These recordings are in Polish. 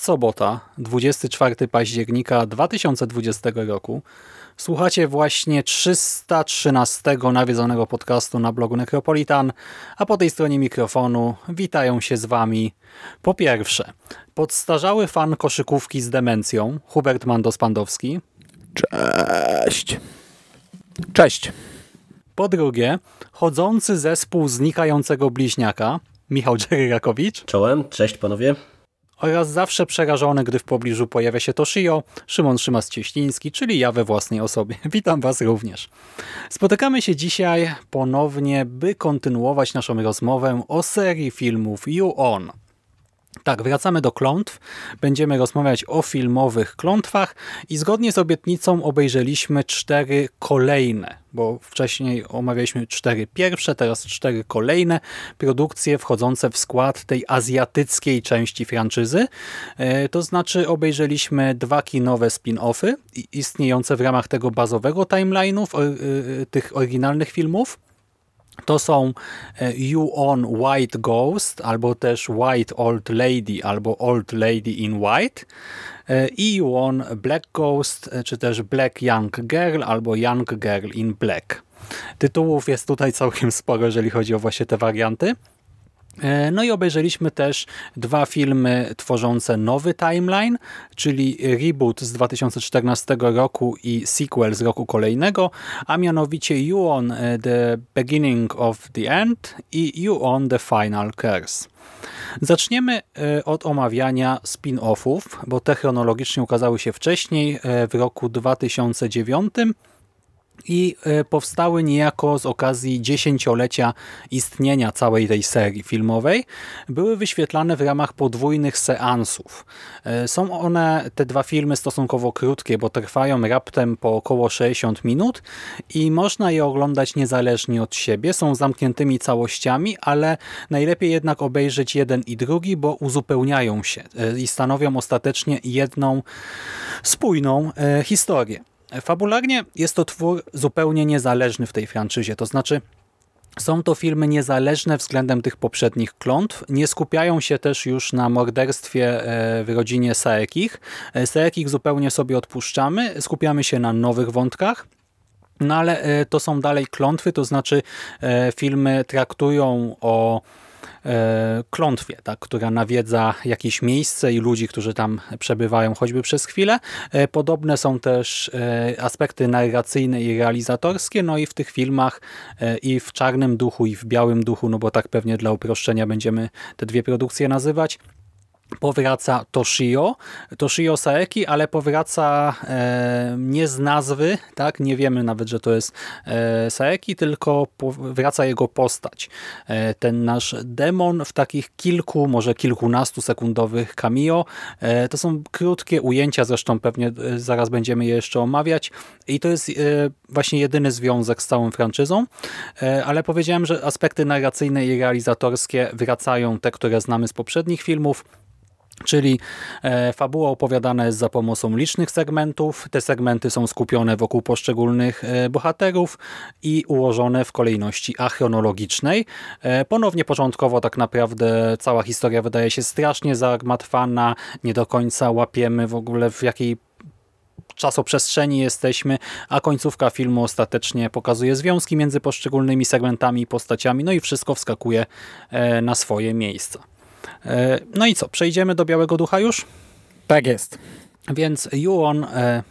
Jest sobota, 24 października 2020 roku. Słuchacie właśnie 313 nawiedzonego podcastu na blogu Necropolitan, a po tej stronie mikrofonu witają się z Wami po pierwsze podstarzały fan koszykówki z demencją Hubert Mandos-Pandowski. Cześć. Cześć. Po drugie chodzący zespół znikającego bliźniaka Michał Dżeryrakowicz. Czołem, cześć panowie oraz zawsze przerażony, gdy w pobliżu pojawia się Toshio, Szymon Szymas-Cieśliński, czyli ja we własnej osobie. Witam Was również. Spotykamy się dzisiaj ponownie, by kontynuować naszą rozmowę o serii filmów You On. Tak, wracamy do klątw. Będziemy rozmawiać o filmowych klątwach i zgodnie z obietnicą obejrzeliśmy cztery kolejne, bo wcześniej omawialiśmy cztery pierwsze, teraz cztery kolejne produkcje wchodzące w skład tej azjatyckiej części franczyzy. E, to znaczy obejrzeliśmy dwa kinowe spin-offy istniejące w ramach tego bazowego timeline'u e, tych oryginalnych filmów to są e, You On White Ghost, albo też White Old Lady, albo Old Lady in White e, i You On Black Ghost, e, czy też Black Young Girl, albo Young Girl in Black. Tytułów jest tutaj całkiem sporo, jeżeli chodzi o właśnie te warianty. E, no i obejrzeliśmy też dwa filmy tworzące nowy timeline, czyli reboot z 2014 roku i sequel z roku kolejnego, a mianowicie You on e, the Beginning of the End i You on the Final Curse. Zaczniemy e, od omawiania spin-offów, bo te chronologicznie ukazały się wcześniej, w roku 2009 i e, powstały niejako z okazji dziesięciolecia istnienia całej tej serii filmowej. Były wyświetlane w ramach podwójnych seansów. E, są one, te dwa filmy, stosunkowo krótkie, bo trwają raptem po około 60 minut i można je oglądać niezależnie od siebie. Są zamkniętymi całościami, ale najlepiej jednak obejrzeć jeden i drugi, bo uzupełniają się e, i stanowią ostatecznie jedną spójną historię. Fabularnie jest to twór zupełnie niezależny w tej franczyzie, to znaczy są to filmy niezależne względem tych poprzednich klątw. Nie skupiają się też już na morderstwie e, w rodzinie Saekich. E, Saekich zupełnie sobie odpuszczamy. Skupiamy się na nowych wątkach. No ale e, to są dalej klątwy, to znaczy filmy traktują o klątwie, tak, która nawiedza jakieś miejsce i ludzi, którzy tam przebywają choćby przez chwilę. E, podobne są też e, aspekty narracyjne i realizatorskie, no i w tych filmach i w Czarnym Duchu i w Białym Duchu, no bo tak pewnie dla uproszczenia będziemy te dwie produkcje nazywać, powraca Toshio, Toshio Saeki, ale powraca e, nie z nazwy, tak? nie wiemy nawet, że to jest e, Saeki, tylko wraca jego postać. E, ten nasz demon w takich kilku, może kilkunastu sekundowych cameo. E, to są krótkie ujęcia, zresztą pewnie e, zaraz będziemy je jeszcze omawiać i to jest e, właśnie jedyny związek z całą franczyzą, ale powiedziałem, że aspekty narracyjne i realizatorskie wracają, te, które znamy z poprzednich filmów, Czyli e, fabuła opowiadana jest za pomocą licznych segmentów. Te segmenty są skupione wokół poszczególnych e, bohaterów i ułożone w kolejności achronologicznej. E, ponownie początkowo tak naprawdę cała historia wydaje się strasznie zagmatwana. Nie do końca łapiemy w ogóle w jakiej czasoprzestrzeni jesteśmy, a końcówka filmu ostatecznie pokazuje związki między poszczególnymi segmentami i postaciami, no i wszystko wskakuje na swoje miejsca. E, no i co, przejdziemy do Białego Ducha już? Tak jest. Więc Yuon e,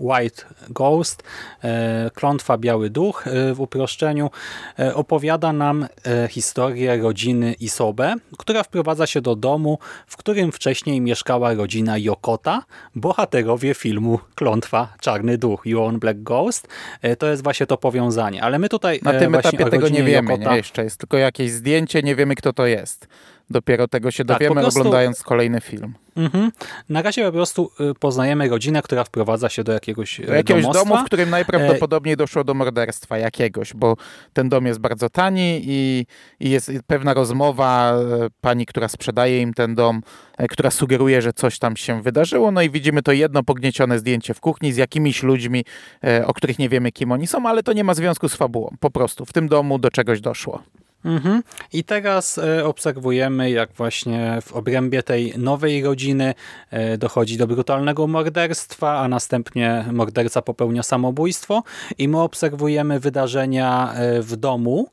White Ghost, e, klątwa Biały Duch w uproszczeniu, opowiada nam historię rodziny Isobe, która wprowadza się do domu, w którym wcześniej mieszkała rodzina Yokota, bohaterowie filmu Klątwa Czarny Duch, Yuon Black Ghost. To jest właśnie to powiązanie, ale my tutaj Na tym etapie tego nie wiemy, Yokota... nie? jeszcze jest tylko jakieś zdjęcie, nie wiemy kto to jest. Dopiero tego się tak, dowiemy prostu... oglądając kolejny film. Mhm. Na razie po prostu y, poznajemy rodzinę, która wprowadza się do jakiegoś Do jakiegoś domostwa. domu, w którym najprawdopodobniej doszło do morderstwa jakiegoś, bo ten dom jest bardzo tani i, i jest pewna rozmowa e, pani, która sprzedaje im ten dom, e, która sugeruje, że coś tam się wydarzyło, no i widzimy to jedno pogniecione zdjęcie w kuchni z jakimiś ludźmi, e, o których nie wiemy kim oni są, ale to nie ma związku z fabułą. Po prostu w tym domu do czegoś doszło. Mhm. I teraz e, obserwujemy, jak właśnie w obrębie tej nowej rodziny e, dochodzi do brutalnego morderstwa, a następnie morderca popełnia samobójstwo i my obserwujemy wydarzenia e, w domu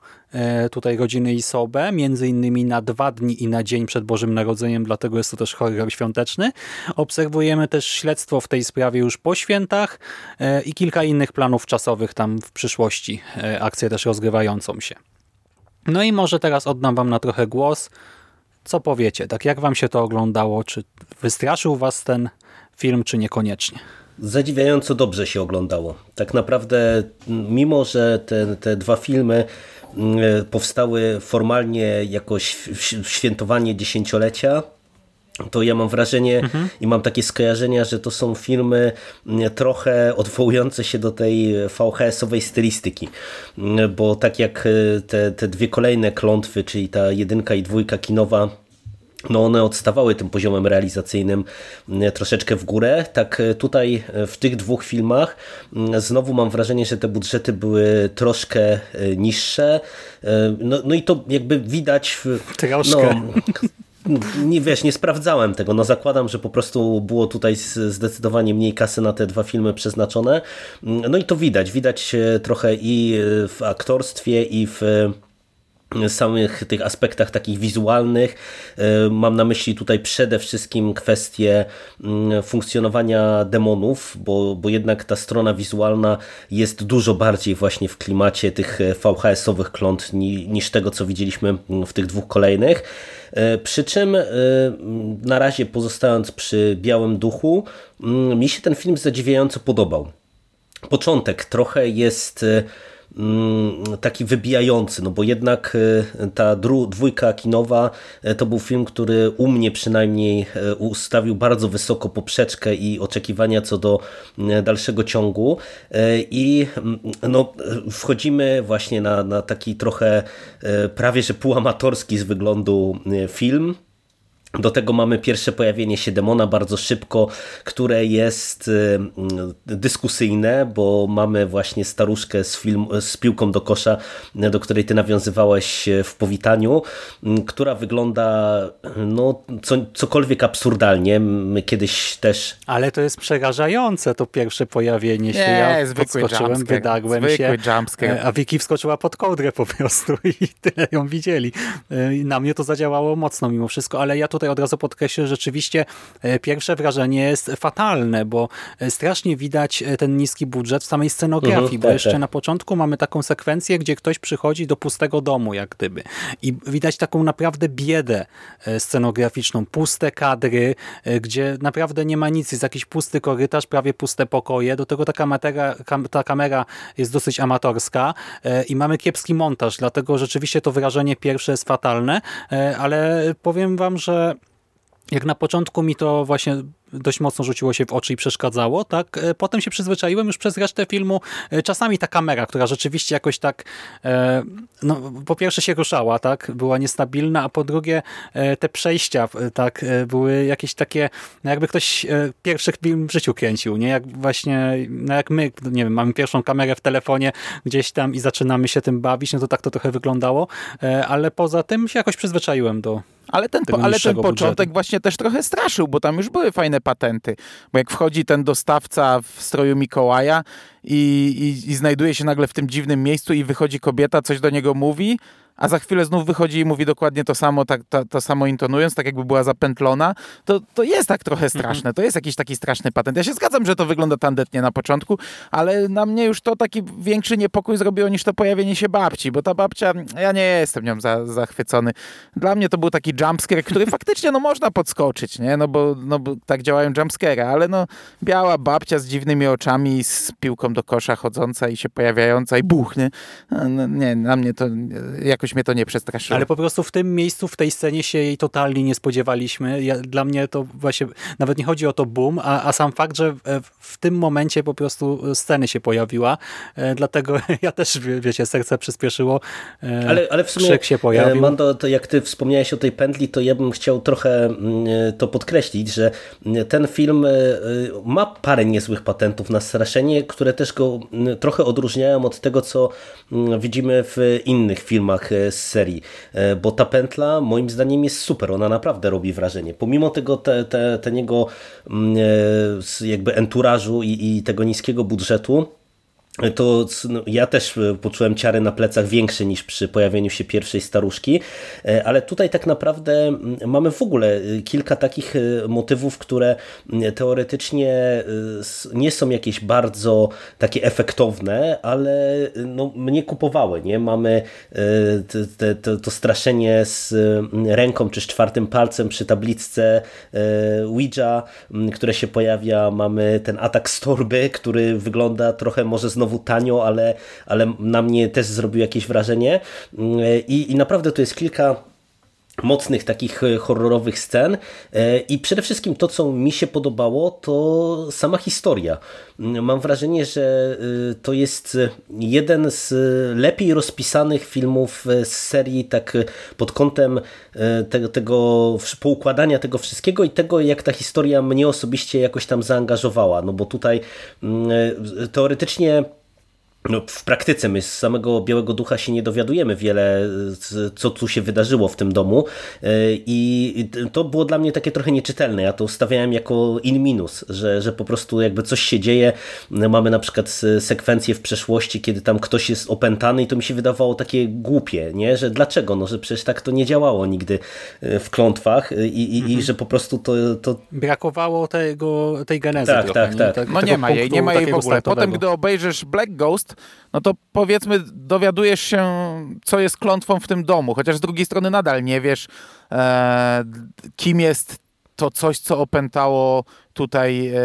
tutaj rodziny Isobe, między innymi na dwa dni i na dzień przed Bożym Narodzeniem, dlatego jest to też horror świąteczny. Obserwujemy też śledztwo w tej sprawie już po świętach i kilka innych planów czasowych tam w przyszłości, akcję też rozgrywającą się. No i może teraz oddam wam na trochę głos. Co powiecie? Tak jak wam się to oglądało? Czy wystraszył was ten film, czy niekoniecznie? Zadziwiająco dobrze się oglądało. Tak naprawdę, mimo że te, te dwa filmy mm, powstały formalnie jakoś w świętowanie dziesięciolecia, to ja mam wrażenie mhm. i mam takie skojarzenia, że to są filmy mm, trochę odwołujące się do tej VHS-owej stylistyki, mm, bo tak jak e, te, te dwie kolejne klątwy, czyli ta jedynka i dwójka kinowa no one odstawały tym poziomem realizacyjnym mm, troszeczkę w górę. Tak e, tutaj e, w tych dwóch filmach znowu mam wrażenie, że te budżety były troszkę niższe. No, no i to jakby widać... Troszkę. No, nie wiesz, nie sprawdzałem tego. No zakładam, że po prostu było tutaj zdecydowanie mniej kasy na te dwa filmy przeznaczone. No i to widać. Widać trochę i w aktorstwie, i w samych tych aspektach takich wizualnych. E, mam na myśli tutaj przede wszystkim kwestię mm, funkcjonowania demonów, bo, bo jednak ta strona wizualna jest dużo bardziej właśnie w klimacie tych VHS-owych kląt niż tego, co widzieliśmy w tych dwóch kolejnych. E, przy czym e, na razie pozostając przy Białym Duchu, mm, mi się ten film zadziwiająco podobał. Początek trochę jest Mm, taki wybijający, no bo jednak e, ta dwójka kinowa e, to był film, który u mnie przynajmniej e, ustawił bardzo wysoko poprzeczkę i oczekiwania co do dalszego ciągu. I mm, no, wchodzimy właśnie na, na taki trochę prawie że półamatorski z wyglądu film, do tego mamy pierwsze pojawienie się demona bardzo szybko, które jest y, dyskusyjne, bo mamy właśnie staruszkę z, film, z piłką do kosza, do której ty nawiązywałeś w powitaniu, która wygląda no, co, cokolwiek absurdalnie. My kiedyś też... Ale to jest przerażające to pierwsze pojawienie się. Nie, ja podskoczyłem, wydagłem się, jumpscare. a Vicky wskoczyła pod kołdrę po prostu i tyle ją widzieli. Y, na mnie to zadziałało mocno mimo wszystko, ale ja tutaj tutaj od razu podkreślę, że rzeczywiście e, pierwsze wrażenie jest fatalne, bo e, strasznie widać e, ten niski budżet w samej scenografii, mhm, bo tak, jeszcze tak. na początku mamy taką sekwencję, gdzie ktoś przychodzi do pustego domu, jak gdyby. I widać taką naprawdę biedę scenograficzną, puste kadry, gdzie naprawdę nie ma nic, jest jakiś pusty korytarz, prawie puste pokoje, do tego ta kamera, ta kamera jest dosyć amatorska i mamy kiepski montaż, dlatego rzeczywiście to wrażenie pierwsze jest fatalne, ale powiem wam, że jak na początku mi to właśnie dość mocno rzuciło się w oczy i przeszkadzało, tak? E, potem się przyzwyczaiłem już przez resztę filmu. E, czasami ta kamera, która rzeczywiście jakoś tak e, no, po pierwsze się ruszała, tak? Była niestabilna, a po drugie te przejścia, tak? Były jakieś takie, no jakby ktoś pierwszy film w życiu kręcił, nie? Jak właśnie, no jak my, nie wiem, mamy pierwszą kamerę w telefonie gdzieś tam i zaczynamy się tym bawić, no to tak to trochę wyglądało, ale poza tym się jakoś przyzwyczaiłem do ale ten, ale ten początek budżetu. właśnie też trochę straszył, bo tam już były fajne patenty. Bo jak wchodzi ten dostawca w stroju Mikołaja i, i, i znajduje się nagle w tym dziwnym miejscu i wychodzi kobieta, coś do niego mówi, a za chwilę znów wychodzi i mówi dokładnie to samo, tak, to, to samo intonując, tak jakby była zapętlona, to, to jest tak trochę straszne. To jest jakiś taki straszny patent. Ja się zgadzam, że to wygląda tandetnie na początku, ale na mnie już to taki większy niepokój zrobiło niż to pojawienie się babci, bo ta babcia, ja nie jestem nią za, zachwycony. Dla mnie to był taki jumpscare, który faktycznie no można podskoczyć, nie? No bo, no bo tak działają jumpscare, ale no biała babcia z dziwnymi oczami, z piłką do kosza chodząca i się pojawiająca i buchnie. No, nie, na mnie to jakoś mnie to nie przestraszyło. Ale po prostu w tym miejscu, w tej scenie się jej totalnie nie spodziewaliśmy. Ja, dla mnie to właśnie, nawet nie chodzi o to boom, a, a sam fakt, że w tym momencie po prostu sceny się pojawiła, e, dlatego ja też, wiecie, serce przyspieszyło, e, ale, ale w sumie, krzyk się pojawił. E, Mando, to jak ty wspomniałeś o tej pętli, to ja bym chciał trochę mm, to podkreślić, że mm, ten film ma parę niezłych patentów na straszenie, które też go mm, trochę odróżniają od tego, co widzimy w innych filmach z serii, bo ta pętla moim zdaniem jest super, ona naprawdę robi wrażenie. Pomimo tego te, te, ten jego jakby enturażu i, i tego niskiego budżetu, to no, ja też e, poczułem ciary na plecach większe niż przy pojawieniu się pierwszej staruszki, e, ale tutaj tak naprawdę mamy w ogóle e, kilka takich motywów, które teoretycznie nie są jakieś bardzo takie efektowne, ale no, mnie kupowały. Nie? Mamy te, te, to straszenie z ręką czy z czwartym palcem przy tabliczce Ouija, które się pojawia, mamy ten atak z torby, który wygląda trochę może znowu znowu tanio, ale, ale na mnie też zrobił jakieś wrażenie. I, i naprawdę to jest kilka mocnych takich e, horrorowych scen e, i przede wszystkim to, co mi się podobało, to sama historia. Mam wrażenie, że e, to jest jeden z lepiej rozpisanych filmów z serii tak pod kątem tego, tego poukładania tego wszystkiego i tego, jak ta historia mnie osobiście jakoś tam zaangażowała. No bo tutaj teoretycznie no, w praktyce my z samego Białego Ducha się nie dowiadujemy wiele, co tu się wydarzyło w tym domu e, i to było dla mnie takie trochę nieczytelne. Ja to ustawiałem jako in minus, że, że po prostu jakby coś się dzieje. Mamy na przykład sekwencję w przeszłości, kiedy tam ktoś jest opętany i to mi się wydawało takie głupie, nie? że dlaczego? No, że przecież tak to nie działało nigdy e, w klątwach i, i, mhm. i że po prostu to, to... Brakowało tego, tej genezy. Tak, trochę, tak, tak. tak. No nie ma jej, nie ma jej w ogóle. Potem, gdy obejrzysz Black Ghost, no to powiedzmy dowiadujesz się, co jest klątwą w tym domu, chociaż z drugiej strony nadal nie wiesz, e, kim jest to coś, co opętało tutaj e,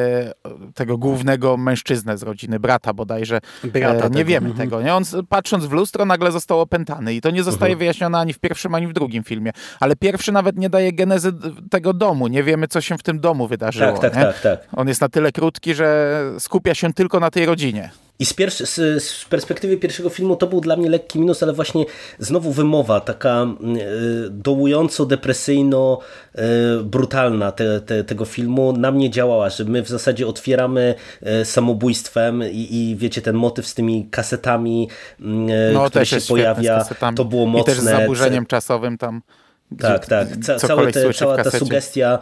tego głównego mężczyznę z rodziny, brata bodajże. Brata e, nie wiemy mhm. tego. Nie? On patrząc w lustro nagle został opętany i to nie zostaje mhm. wyjaśnione ani w pierwszym, ani w drugim filmie. Ale pierwszy nawet nie daje genezy tego domu. Nie wiemy, co się w tym domu wydarzyło. Tak, tak, tak, tak. On jest na tyle krótki, że skupia się tylko na tej rodzinie. I z, pierwszy, z, z, perspektywy pierwszego filmu to był dla mnie lekki minus, ale właśnie znowu wymowa taka y, dołująco depresyjno y, brutalna te, te, tego filmu na mnie działała, że my w zasadzie otwieramy y, samobójstwem i, i, wiecie, ten motyw z tymi kasetami, no, który się pojawia, to było mocne. I też z zaburzeniem czasowym tam. Tak, tak. Ca całe te, cała ta sugestia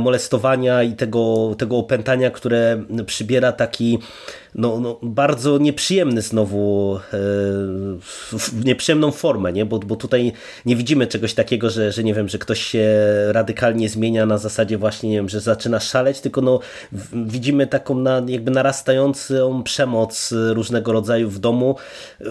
molestowania i tego, tego opętania, które przybiera taki no, no, bardzo nieprzyjemny znowu, e, nieprzyjemną formę, nie? Bo, bo tutaj nie widzimy czegoś takiego, że, że nie wiem, że ktoś się radykalnie zmienia na zasadzie właśnie, nie wiem, że zaczyna szaleć, tylko no, widzimy taką na, jakby narastającą przemoc różnego rodzaju w domu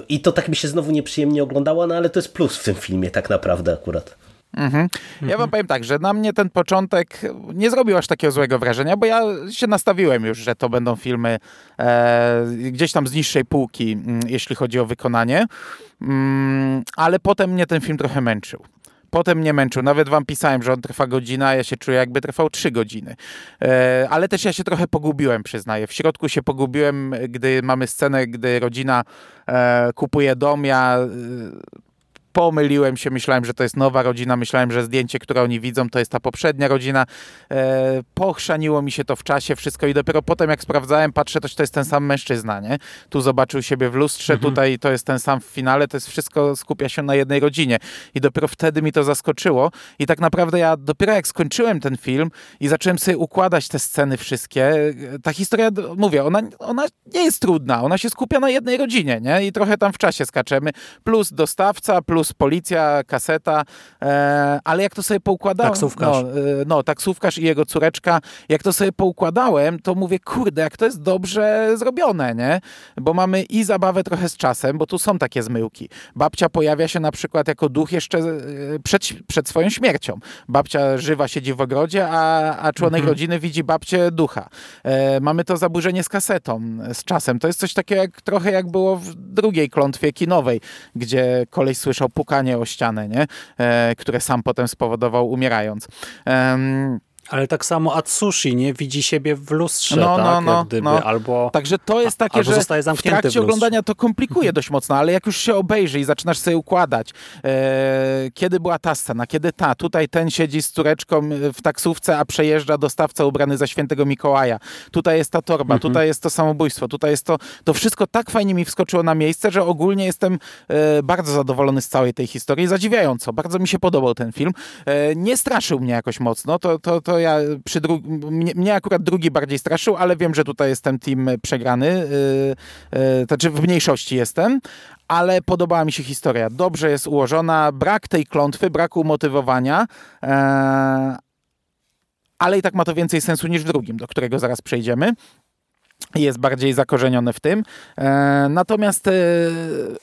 i to tak mi się znowu nieprzyjemnie oglądało, no ale to jest plus w tym filmie tak naprawdę akurat. Mhm. Ja wam powiem tak, że na mnie ten początek nie zrobił aż takiego złego wrażenia, bo ja się nastawiłem już, że to będą filmy e, gdzieś tam z niższej półki, mm, jeśli chodzi o wykonanie, mm, ale potem mnie ten film trochę męczył potem mnie męczył. Nawet wam pisałem, że on trwa godzina, ja się czuję jakby trwał trzy godziny. E, ale też ja się trochę pogubiłem, przyznaję. W środku się pogubiłem, gdy mamy scenę, gdy rodzina e, kupuje dom, ja e, pomyliłem się, myślałem, że to jest nowa rodzina, myślałem, że zdjęcie, które oni widzą, to jest ta poprzednia rodzina. E, pochrzaniło mi się to w czasie wszystko i dopiero potem, jak sprawdzałem, patrzę, to, to jest ten sam mężczyzna, nie? Tu zobaczył siebie w lustrze, mhm. tutaj to jest ten sam w finale, to jest wszystko skupia się na jednej rodzinie. I dopiero wtedy mi to zaskoczyło i tak naprawdę ja dopiero jak skończyłem ten film i zacząłem sobie układać te sceny wszystkie, ta historia, mówię, ona, ona nie jest trudna, ona się skupia na jednej rodzinie, nie? I trochę tam w czasie skaczemy, plus dostawca, plus plus policja, kaseta, e, ale jak to sobie poukładałem... Taksówkarz. No, e, no, taksówkarz i jego córeczka. Jak to sobie poukładałem, to mówię, kurde, jak to jest dobrze zrobione, nie? Bo mamy i zabawę trochę z czasem, bo tu są takie zmyłki. Babcia pojawia się na przykład jako duch jeszcze e, przed, przed swoją śmiercią. Babcia żywa siedzi w ogrodzie, a, a członek Mhm. rodziny widzi babcię ducha. E, mamy to zaburzenie z kasetą, z czasem. To jest coś takiego jak, trochę jak było w drugiej klątwie kinowej, gdzie koleś słyszał pukanie o ścianę, nie? E, które sam potem spowodował umierając. Ale tak samo Atsushi, nie? Widzi siebie w lustrze, No, tak? no, no, Jak gdyby, no. albo... Także to jest takie, że zostaje w zamknięty w trakcie lustrze. oglądania to komplikuje dość mocno, ale jak już się obejrzy i zaczynasz sobie układać, e, kiedy była ta scena, kiedy ta, tutaj ten siedzi z córeczką w taksówce, a przejeżdża dostawca ubrany za świętego Mikołaja, tutaj jest ta torba, tutaj jest to samobójstwo, tutaj jest to, to wszystko tak fajnie mi wskoczyło na miejsce, że ogólnie jestem e, bardzo zadowolony z całej tej historii, zadziwiająco, bardzo mi się podobał ten film, e, nie straszył mnie jakoś mocno, to, to, to ja przy dru- mnie, mnie akurat drugi bardziej straszył, ale wiem, że tutaj jestem team przegrany, yy, znaczy w mniejszości jestem, ale podobała mi się historia. Dobrze jest ułożona, brak tej klątwy, brak umotywowania, yy, ale i tak ma to więcej sensu niż w drugim, do którego zaraz przejdziemy. Jest bardziej zakorzenione w tym. E, natomiast e,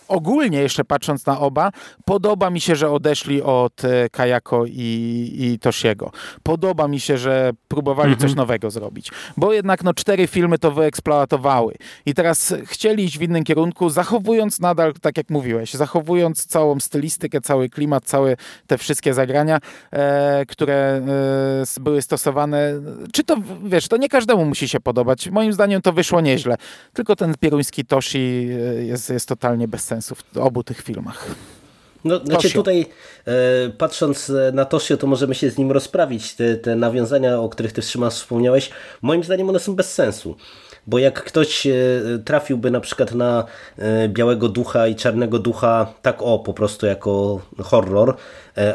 ogólnie, jeszcze patrząc na oba, podoba mi się, że odeszli od e, Kajako i, i Toshiego. Podoba mi się, że próbowali coś nowego zrobić. Bo jednak no, cztery filmy to wyeksploatowały. I teraz chcieli iść w innym kierunku, zachowując nadal, tak jak mówiłeś, zachowując całą stylistykę, cały klimat, całe te wszystkie zagrania, e, które e, były stosowane. Czy to, wiesz, to nie każdemu musi się podobać. Moim zdaniem to wyszło nieźle. Tylko ten pieruński Toshi e, jest, jest totalnie bez sensu w obu tych filmach. No, znaczy tutaj e, patrząc e, na Toshio, to możemy się z nim rozprawić. Te, te nawiązania, o których ty Szymas wspomniałeś, moim zdaniem one są bez sensu. Bo jak ktoś e, trafiłby na przykład na e, Białego Ducha i Czarnego Ducha tak o, po prostu jako horror,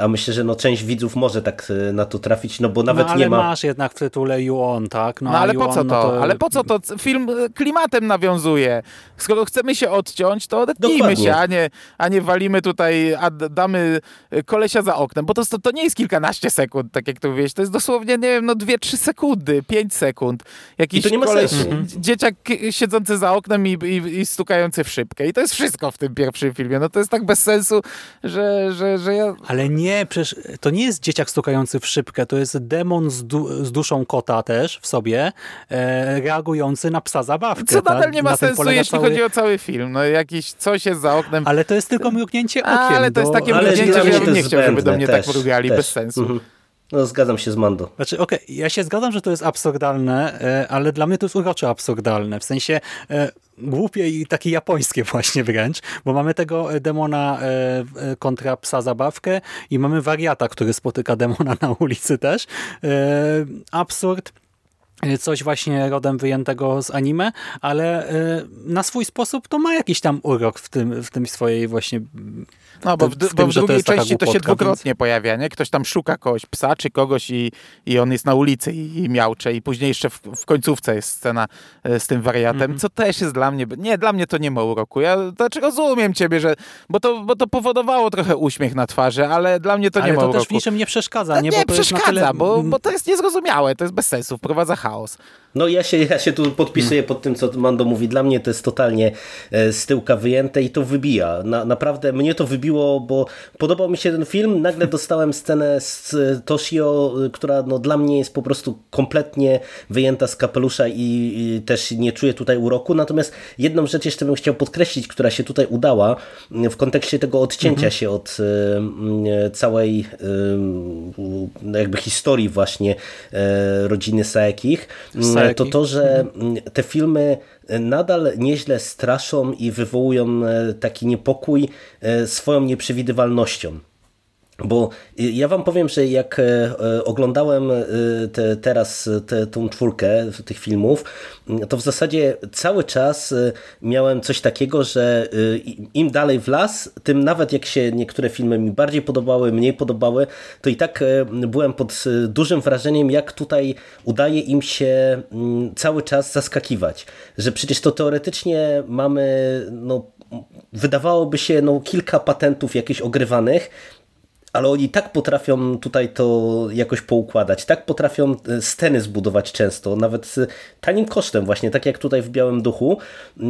a myślę, że no, część widzów może tak e, na to trafić, no bo nawet no, ale nie ma... masz jednak w tytule You On, tak? No, a ale po co On, to? no Ale po co to? Film e, klimatem nawiązuje. Skoro chcemy się odciąć, to odetnijmy Dokładnie. się, a nie, a nie walimy tutaj, a damy e, kolesia za oknem. Bo to, to, to nie jest kilkanaście sekund, tak jak tu mówiłeś. To jest dosłownie, nie wiem, no dwie, trzy sekundy, pięć sekund. Jakiś I to nie ma koleś, sensu. d- dzieciak e, siedzący za oknem i, i, i stukający w szybkę. I to jest wszystko w tym pierwszym filmie. No to jest tak bez sensu, że, że, że ja... Ale nie, przecież to nie jest dzieciak stukający w szybkę, to jest demon z, du z duszą kota też w sobie, e, reagujący na psa zabawkę. Co tak? nadal nie ma Na sensu, jeśli cały- chodzi o cały film. No jakiś coś jest za oknem. Ale to jest tylko mrugnięcie okiem. Ale to jest takie Ale mrugnięcie, że ja bym nie chciał, żeby do mnie też, tak mrugali, też. bez sensu. Mhm. No zgadzam się z Mando. Znaczy, okej, ja się zgadzam, że to jest absurdalne, e, ale dla mnie to jest urocze absurdalne. W sensie e, głupie i takie japońskie właśnie wręcz, bo mamy tego e, demona kontra psa zabawkę i mamy wariata, który spotyka demona na ulicy też. Absurd. Coś właśnie rodem wyjętego z anime, ale na swój sposób to ma jakiś tam urok w tym, w tym swojej właśnie No, bo w, w bo tym, w to drugiej taka części to się dwukrotnie pojawia, nie? Ktoś tam szuka kogoś, psa czy kogoś i, i on jest na ulicy i, i miaucze i później jeszcze w, w końcówce jest scena e, z tym wariatem, Mhm. co też jest dla mnie, nie, dla mnie to nie ma uroku. Ja znaczy rozumiem ciebie, że, bo to, bo to powodowało trochę uśmiech na twarzy, ale dla mnie to ale nie ma to uroku. też w niczym nie przeszkadza. Nie, nie, bo to przeszkadza, tyle... bo, bo to jest niezrozumiałe, to jest bez sensu, wprowadza chaos. No ja się, ja się tu podpisuję pod tym, co Mando mówi. Dla mnie to jest totalnie e, z tyłka wyjęte i to wybija. Na, naprawdę mnie to wybiło, bo podobał mi się ten film. Nagle dostałem scenę z e, Toshio, e, która no, dla mnie jest po prostu kompletnie wyjęta z kapelusza i, i też nie czuję tutaj uroku. Natomiast jedną rzecz jeszcze bym chciał podkreślić, która się tutaj udała m, w kontekście tego odcięcia się od m, całej e, jakby historii właśnie e, rodziny Saekich. Saeki. To to, że mm, te filmy nadal nieźle straszą i wywołują e, taki niepokój e, swoją nieprzewidywalnością. Bo ja wam powiem, że jak e, e, oglądałem e, te, teraz te, tą czwórkę tych filmów, to w zasadzie cały czas miałem coś takiego, że im dalej w las, tym nawet jak się niektóre filmy mi bardziej podobały, mniej podobały, to i tak byłem pod dużym wrażeniem, jak tutaj udaje im się cały czas zaskakiwać. Że przecież to teoretycznie mamy no, wydawałoby się no, kilka patentów jakichś ogrywanych, ale oni tak potrafią tutaj to jakoś poukładać, tak potrafią e, sceny zbudować często, nawet tanim kosztem właśnie, tak jak tutaj w Białym Duchu,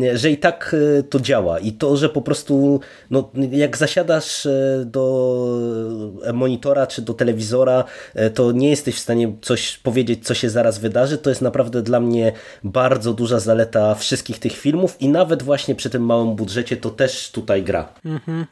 e, że i tak e, to działa i to, że po prostu no, jak zasiadasz do monitora czy do telewizora, to nie jesteś w stanie coś powiedzieć, co się zaraz wydarzy, to jest naprawdę dla mnie bardzo duża zaleta wszystkich tych filmów i nawet właśnie przy tym małym budżecie to też tutaj gra. Mhm.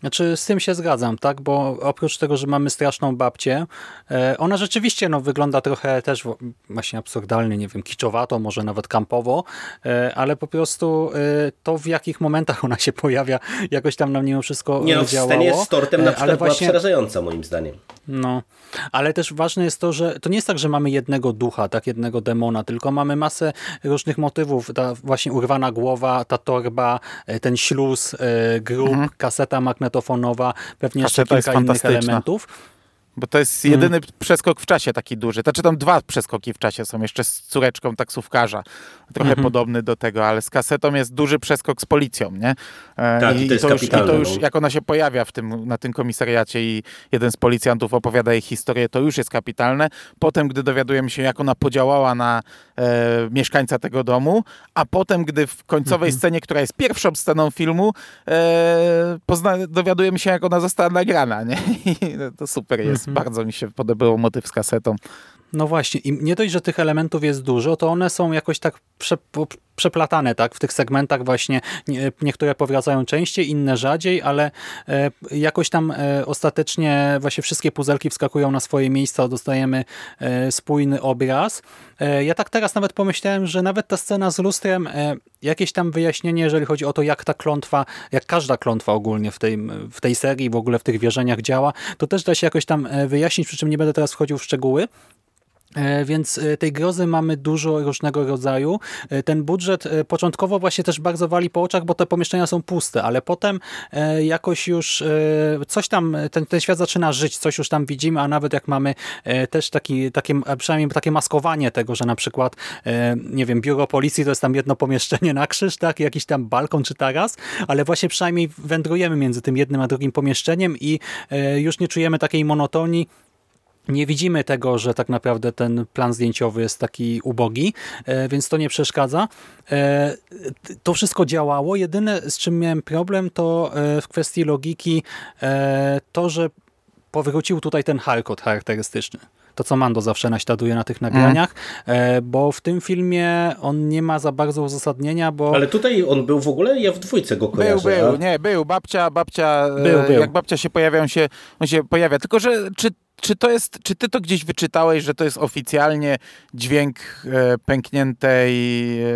Znaczy z tym się zgadzam, tak, bo oprócz tego, że mamy straszną babcię, e, ona rzeczywiście no, wygląda trochę też właśnie absurdalnie, nie wiem, kiczowato, może nawet kampowo, e, ale po prostu e, to w jakich momentach ona się pojawia, jakoś tam nam mimo wszystko nie, no, działało. Nie, z tortem na przykład właśnie, była przerażająca moim zdaniem. No, ale też ważne jest to, że to nie jest tak, że mamy jednego ducha, tak, jednego demona, tylko mamy masę różnych motywów, ta właśnie urwana głowa, ta torba, ten śluz, grób, mhm. kaseta magnetyczna, magnetofonowa, pewnie jeszcze kilka innych elementów. Bo to jest jedyny hmm. przeskok w czasie taki duży. Znaczy tam dwa przeskoki w czasie są jeszcze z córeczką taksówkarza. Trochę mm -hmm. podobny do tego, ale z kasetą jest duży przeskok z policją, nie? E, tak, I, to, to już, i to już no. jak ona się pojawia w tym, na tym komisariacie i jeden z policjantów opowiada jej historię, to już jest kapitalne. Potem, gdy dowiadujemy się, jak ona podziałała na e, mieszkańca tego domu, a potem, gdy w końcowej mm -hmm. scenie, która jest pierwszą sceną filmu, e, dowiadujemy się, jak ona została nagrana, nie? I to super jest. Mhm. Bardzo mi się podobał motyw z kasetą. No właśnie, i nie dość, że tych elementów jest dużo, to one są jakoś tak prze, przeplatane tak w tych segmentach właśnie. niektóre powracają częściej, inne rzadziej, ale e, jakoś tam e, ostatecznie właśnie wszystkie puzelki wskakują na swoje miejsca, dostajemy e, spójny obraz. Ja tak teraz nawet pomyślałem, że nawet ta scena z lustrem, jakieś tam wyjaśnienie, jeżeli chodzi o to, jak ta klątwa, jak każda klątwa ogólnie w tej, w tej serii, w ogóle w tych wierzeniach działa, to też da się jakoś tam wyjaśnić, przy czym nie będę teraz wchodził w szczegóły, więc e, tej grozy mamy dużo różnego rodzaju. E, ten budżet początkowo właśnie też bardzo wali po oczach, bo te pomieszczenia są puste, ale potem jakoś już coś tam, ten, ten świat zaczyna żyć, coś już tam widzimy, a nawet jak mamy też taki, takie, przynajmniej takie maskowanie tego, że na przykład, nie wiem, biuro policji to jest tam jedno pomieszczenie na krzyż, tak, jakiś tam balkon czy taras, ale właśnie przynajmniej wędrujemy między tym jednym a drugim pomieszczeniem i już nie czujemy takiej monotonii, nie widzimy tego, że tak naprawdę ten plan zdjęciowy jest taki ubogi, e, więc to nie przeszkadza. E, to wszystko działało. Jedyne, z czym miałem problem, to e, w kwestii logiki to, że powrócił tutaj ten harkot charakterystyczny to co Mando zawsze naśladuje na tych nagraniach, mm. bo w tym filmie on nie ma za bardzo uzasadnienia, bo... Ale tutaj on był w ogóle, ja w dwójce go kojarzę. Był, był, a... nie, był, babcia, babcia, był, był. jak babcia się pojawia, on się, on się pojawia, tylko że czy czy to jest, czy ty to gdzieś wyczytałeś, że to jest oficjalnie dźwięk e, pękniętej e,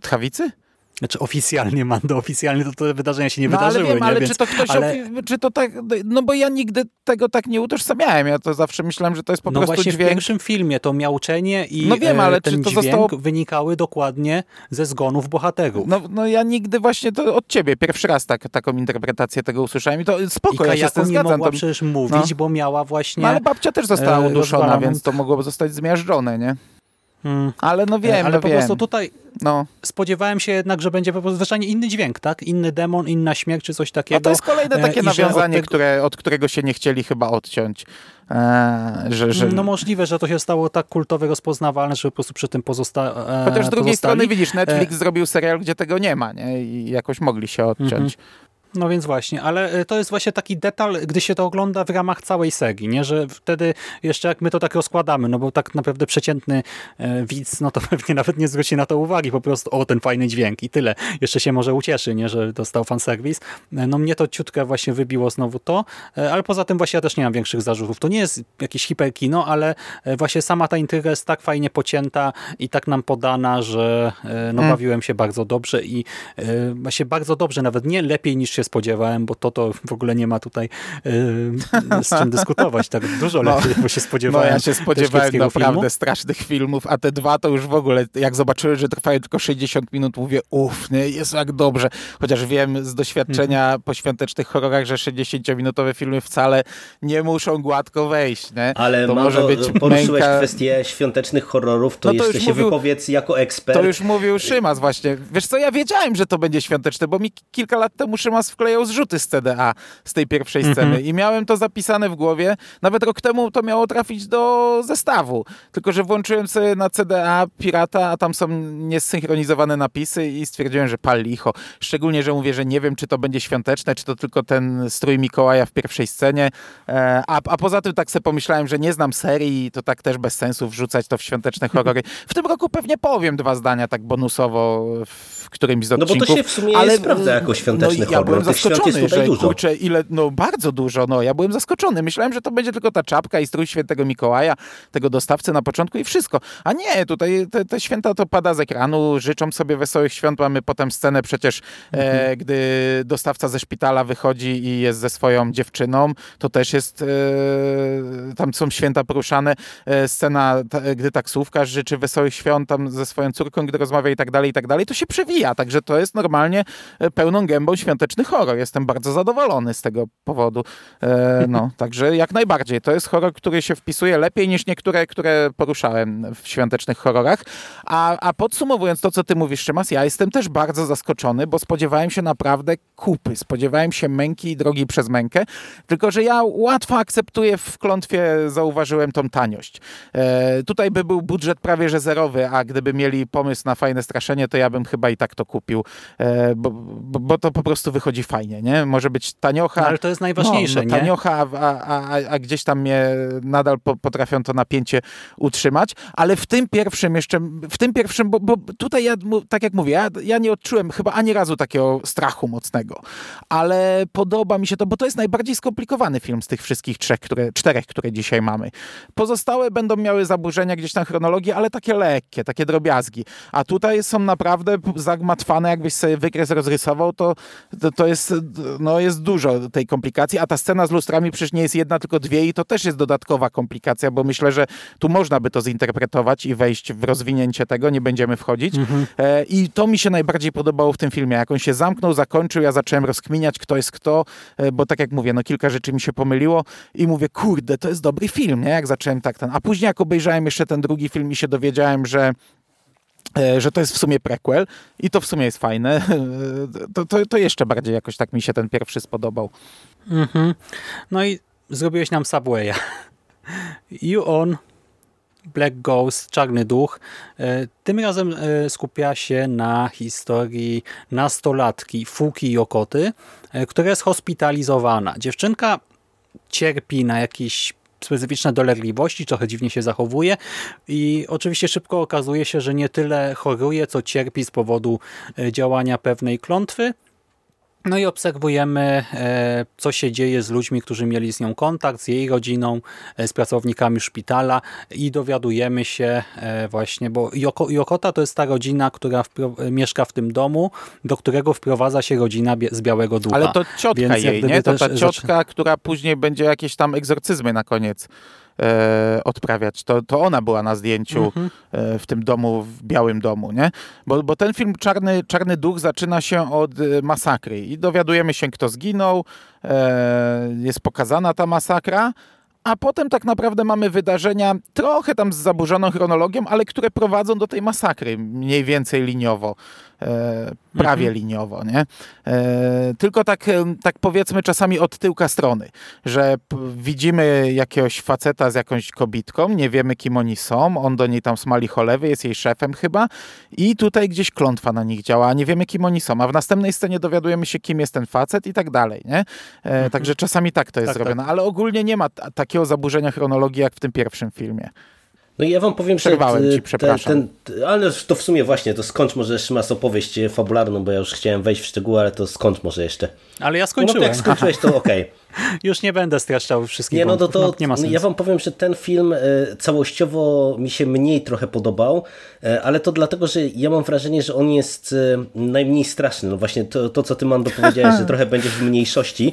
tchawicy? Znaczy oficjalnie, Mando, oficjalnie to te wydarzenia się nie no, wydarzyły. Ale wiem, nie? ale Więc, czy to ktoś, ale... czy to tak, no bo ja nigdy tego tak nie utożsamiałem. Ja to zawsze myślałem, że to jest po no prostu właśnie dźwięk. w pierwszym filmie to miauczenie i no wiem, ale ten czy to dźwięk zostało... wynikały dokładnie ze zgonów bohaterów. No, no ja nigdy właśnie to od ciebie pierwszy raz tak, taką interpretację tego usłyszałem i to spoko, I ja się z tym nie mogła to... przecież mówić, no. bo miała właśnie... No ale babcia też została e, uduszona, więc to mogłoby zostać zmiażdżone, nie? Hmm. Ale no wiem, Ale no po wiem. prostu tutaj no. spodziewałem się jednak, że będzie po prostu zwyczajnie inny dźwięk, tak? Inny demon, inna śmierć czy coś takiego. A to jest kolejne takie e, nawiązanie, od, które, od którego się nie chcieli chyba odciąć. E, że, że... No możliwe, że to się stało tak kultowe, rozpoznawalne, że po prostu przy tym pozosta e, Chociaż z drugiej pozostali. strony widzisz, Netflix e... zrobił serial, gdzie tego nie ma, nie? I jakoś mogli się odciąć. -hmm. No więc właśnie, ale e, to jest właśnie taki detal, gdy się to ogląda w ramach całej serii, nie? że wtedy jeszcze jak my to tak rozkładamy, no bo tak naprawdę przeciętny e, widz, no to pewnie nawet nie zwróci na to uwagi, po prostu o, ten fajny dźwięk i tyle. Jeszcze się może ucieszy, nie? że dostał fanserwis. E, no mnie to ciutkę właśnie wybiło znowu to, ale poza tym właśnie ja też nie mam większych zarzutów. To nie jest jakieś hiperkino, ale właśnie sama ta intryga jest tak fajnie pocięta i tak nam podana, że no, mm. bawiłem się bardzo dobrze i właśnie bardzo dobrze, nawet nie lepiej niż się się spodziewałem, bo to to w ogóle nie ma tutaj yy, z czym dyskutować. Tak dużo no, lepiej, bo się spodziewałem. No ja się spodziewałem naprawdę filmu. strasznych filmów, a te dwa to już w ogóle, jak zobaczyłem, że trwają tylko 60 minut, mówię, uff, nie, jest jak dobrze. Chociaż wiem z doświadczenia mhm. po świątecznych horrorach, że 60-minutowe filmy wcale nie muszą gładko wejść. Nie? Ale to może być poruszyłeś męka... kwestię świątecznych horrorów, to, no to jeszcze się mówił, wypowiedz jako ekspert. To już mówił Szymas właśnie. Wiesz co, ja wiedziałem, że to będzie świąteczne, bo mi kilka lat temu Szymas wklejał zrzuty z CDA, z tej pierwszej mhm. sceny i miałem to zapisane w głowie. Nawet rok temu to miało trafić do zestawu. Tylko, że włączyłem sobie na CDA Pirata, a tam są niesynchronizowane napisy i stwierdziłem, że pal licho. Szczególnie, że mówię, że nie wiem, czy to będzie świąteczne, czy to tylko ten strój Mikołaja w pierwszej scenie. E, a, a poza tym tak sobie pomyślałem, że nie znam serii, to tak też bez sensu wrzucać to w świąteczne horrory. W tym roku pewnie powiem dwa zdania tak bonusowo w którymś z odcinków. No bo to się w sumie ale, sprawdza jako świąteczny no, ja horror. Byłem zaskoczony, że dużo. kurczę, ile, no bardzo dużo, no ja byłem zaskoczony. Myślałem, że to będzie tylko ta czapka i strój świętego Mikołaja, tego dostawcy na początku i wszystko. A nie, tutaj te, te święta to pada z ekranu, życzą sobie wesołych świąt, mamy potem scenę przecież, e, mhm. e, gdy dostawca ze szpitala wychodzi i jest ze swoją dziewczyną, to też jest, e, tam są święta poruszane, e, scena, ta, gdy taksówkarz życzy wesołych świąt tam ze swoją córką, gdy rozmawia i tak dalej, i tak dalej, to się przewija, także to jest normalnie e, pełną gębą świąteczny horror. Jestem bardzo zadowolony z tego powodu. E, no, także jak najbardziej. To jest horror, który się wpisuje lepiej niż niektóre, które poruszałem w świątecznych horrorach. A, a podsumowując to, co ty mówisz, Szymas, ja jestem też bardzo zaskoczony, bo spodziewałem się naprawdę kupy. Spodziewałem się męki i drogi przez mękę, tylko że ja łatwo akceptuję w klątwie, zauważyłem tą taniość. E, tutaj by był budżet prawie że zerowy, a gdyby mieli pomysł na fajne straszenie, to ja bym chyba i tak to kupił, e, bo, bo, bo to po prostu wychodzi fajnie, nie? Może być taniocha. No, ale to jest najważniejsze, no, no, taniocha, a, a, a, gdzieś tam mnie nadal potrafią to napięcie utrzymać, ale w tym pierwszym jeszcze, w tym pierwszym, bo, bo tutaj ja, tak jak mówię, ja, ja nie odczułem chyba ani razu takiego strachu mocnego, ale podoba mi się to, bo to jest najbardziej skomplikowany film z tych wszystkich trzech, które, czterech, które dzisiaj mamy. Pozostałe będą miały zaburzenia gdzieś tam chronologii, ale takie lekkie, takie drobiazgi. A tutaj są naprawdę zagmatwane, jakbyś sobie wykres rozrysował, to, to, to jest, no, jest dużo tej komplikacji, a ta scena z lustrami przecież nie jest jedna, tylko dwie i to też jest dodatkowa komplikacja, bo myślę, że tu można by to zinterpretować i wejść w rozwinięcie tego, nie będziemy wchodzić. Mhm. E, I to mi się najbardziej podobało w tym filmie, jak on się zamknął, zakończył, ja zacząłem rozkminiać, kto jest kto, e, bo tak jak mówię, no kilka rzeczy mi się pomyliło i mówię, kurde, to jest dobry film, nie? Jak zacząłem tak ten, a później jak obejrzałem jeszcze ten drugi film i się dowiedziałem, że że to jest w sumie prequel i to w sumie jest fajne, to, to, to jeszcze bardziej jakoś tak mi się ten pierwszy spodobał. Mhm. No i zrobiłeś nam Subwaya. You On, Black Ghost, Czarny Duch. E, tym razem e, skupia się na historii nastolatki Fuki Yokoty, która jest hospitalizowana. Dziewczynka cierpi na jakiś specyficzne dolegliwości, trochę dziwnie się zachowuje i oczywiście szybko okazuje się, że nie tyle choruje, co cierpi z powodu e, działania pewnej klątwy, no i obserwujemy, e, co się dzieje z ludźmi, którzy mieli z nią kontakt, z jej rodziną, e, z pracownikami szpitala i dowiadujemy się właśnie, bo Jokota to jest ta rodzina, która mieszka w tym domu, do którego wprowadza się rodzina z Białego Ducha. Ale to ciotka Więc jej, nie? To ta ciotka, która później będzie jakieś tam egzorcyzmy na koniec e, odprawiać. To, to ona była na zdjęciu mhm. e, w tym domu, w Białym Domu, nie? Bo, bo ten film Czarny, Czarny Duch zaczyna się od e, masakry i dowiadujemy się, kto zginął, e, jest pokazana ta masakra, a potem tak naprawdę mamy wydarzenia trochę tam z zaburzoną chronologią, ale które prowadzą do tej masakry, mniej więcej liniowo. E, prawie mhm. liniowo, nie? E, tylko tak, e, tak powiedzmy czasami od tyłka strony, że widzimy jakiegoś faceta z jakąś kobitką, nie wiemy kim oni są, on do niej tam smali cholewy, jest jej szefem chyba i tutaj gdzieś klątwa na nich działa, a nie wiemy kim oni są, a w następnej scenie dowiadujemy się kim jest ten facet i tak dalej, nie? Mhm. Także czasami tak to jest tak, zrobione, tak. ale ogólnie nie ma takiego zaburzenia chronologii jak w tym pierwszym filmie. No i ja wam powiem, Przerwałem że ci, przepraszam. Ten, ale to w sumie właśnie, to skąd może jeszcze masz opowieść fabularną, bo ja już chciałem wejść w szczegóły, ale to skąd może jeszcze? Ale ja skończyłem. No to jak skończyłeś, to okej. Okay. Już nie będę streszczał wszystkich Nie, no to, wątków, to no, nie ma sensu. ja wam powiem, że ten film e, całościowo mi się mniej trochę podobał, e, ale to dlatego, że ja mam wrażenie, że on jest e, najmniej straszny. No właśnie to, to co ty Mando powiedziałeś, że trochę będzie w mniejszości,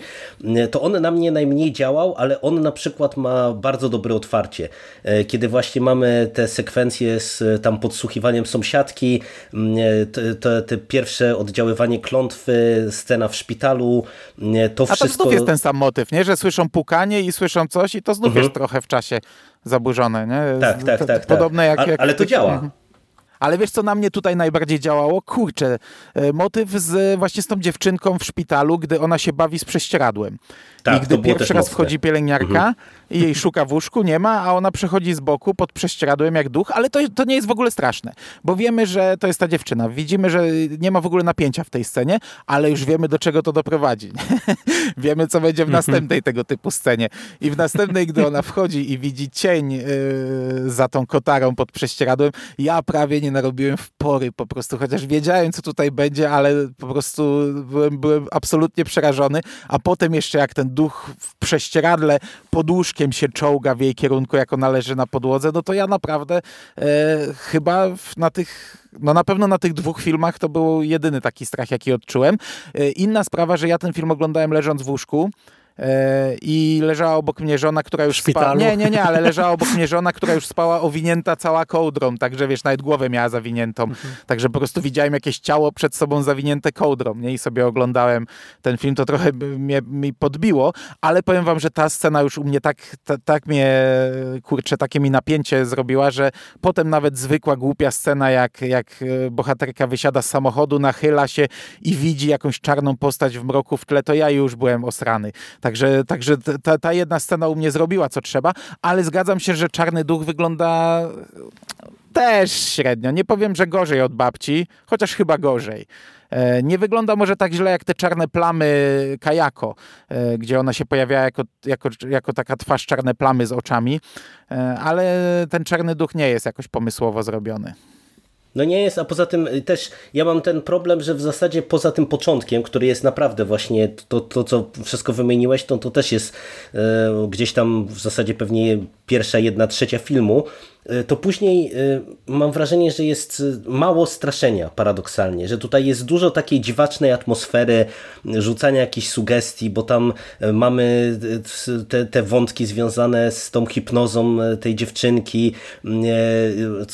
to on na mnie najmniej działał, ale on na przykład ma bardzo dobre otwarcie. Kiedy właśnie mamy te sekwencje z tam podsłuchiwaniem sąsiadki, te, te, te pierwsze oddziaływanie klątwy, scena w szpitalu, to A to wszystko... jest ten sam motyw, nie? że słyszą pukanie i słyszą coś i to znów Mhm. jest trochę w czasie zaburzone. Nie? Tak, tak, To- tak. Podobne tak. jak, jak Ale to działa. Mhm. Ale wiesz, co na mnie tutaj najbardziej działało? Kurczę, e, motyw z, właśnie z tą dziewczynką w szpitalu, gdy ona się bawi z prześcieradłem. Tak, I gdy pierwszy raz mocne. wchodzi pielęgniarka Mhm. I jej szuka w łóżku, nie ma, a ona przechodzi z boku pod prześcieradłem jak duch, ale to, to nie jest w ogóle straszne, bo wiemy, że to jest ta dziewczyna. Widzimy, że nie ma w ogóle napięcia w tej scenie, ale już wiemy, do czego to doprowadzi. wiemy, co będzie w następnej tego typu scenie. I w następnej, gdy ona wchodzi i widzi cień yy, za tą kotarą pod prześcieradłem, ja prawie nie narobiłem w pory po prostu, chociaż wiedziałem, co tutaj będzie, ale po prostu byłem, byłem absolutnie przerażony, a potem jeszcze jak ten duch w prześcieradle pod łóżkiem się czołga w jej kierunku, jak ona leży na podłodze, no to ja naprawdę e, chyba na tych no na pewno na tych dwóch filmach to był jedyny taki strach, jaki odczułem. E, Inna sprawa, że ja ten film oglądałem leżąc w łóżku i leżała obok mnie żona, która już spała. Nie, nie, nie, ale leżała obok mnie żona, która już spała owinięta cała kołdrą, także wiesz, nawet głowę miała zawiniętą. Także po prostu widziałem jakieś ciało przed sobą zawinięte kołdrą, nie? I sobie oglądałem ten film, to trochę mnie, mi podbiło, ale powiem wam, że ta scena już u mnie tak, ta, tak mnie, kurczę, takie mi napięcie zrobiła, że potem nawet zwykła głupia scena, jak, jak e, bohaterka wysiada z samochodu, nachyla się i widzi jakąś czarną postać w mroku w tle, to ja już byłem osrany. Także, także ta, ta jedna scena u mnie zrobiła co trzeba, ale zgadzam się, że Czarny Duch wygląda też średnio. Nie powiem, że gorzej od babci, chociaż chyba gorzej. E, Nie wygląda może tak źle jak te czarne plamy Kajako, e, gdzie ona się pojawiała jako, jako, jako taka twarz czarne plamy z oczami, e, ale ten czarny duch nie jest jakoś pomysłowo zrobiony. No nie jest, a poza tym y, też ja mam ten problem, że w zasadzie poza tym początkiem, który jest naprawdę właśnie to, to co wszystko wymieniłeś, to, to też jest e, gdzieś tam w zasadzie pewnie pierwsza, jedna trzecia filmu, e, to później e, mam wrażenie, że jest e, mało straszenia paradoksalnie, że tutaj jest dużo takiej dziwacznej atmosfery, rzucania jakichś sugestii, bo tam mamy te, te wątki związane z tą hipnozą tej dziewczynki,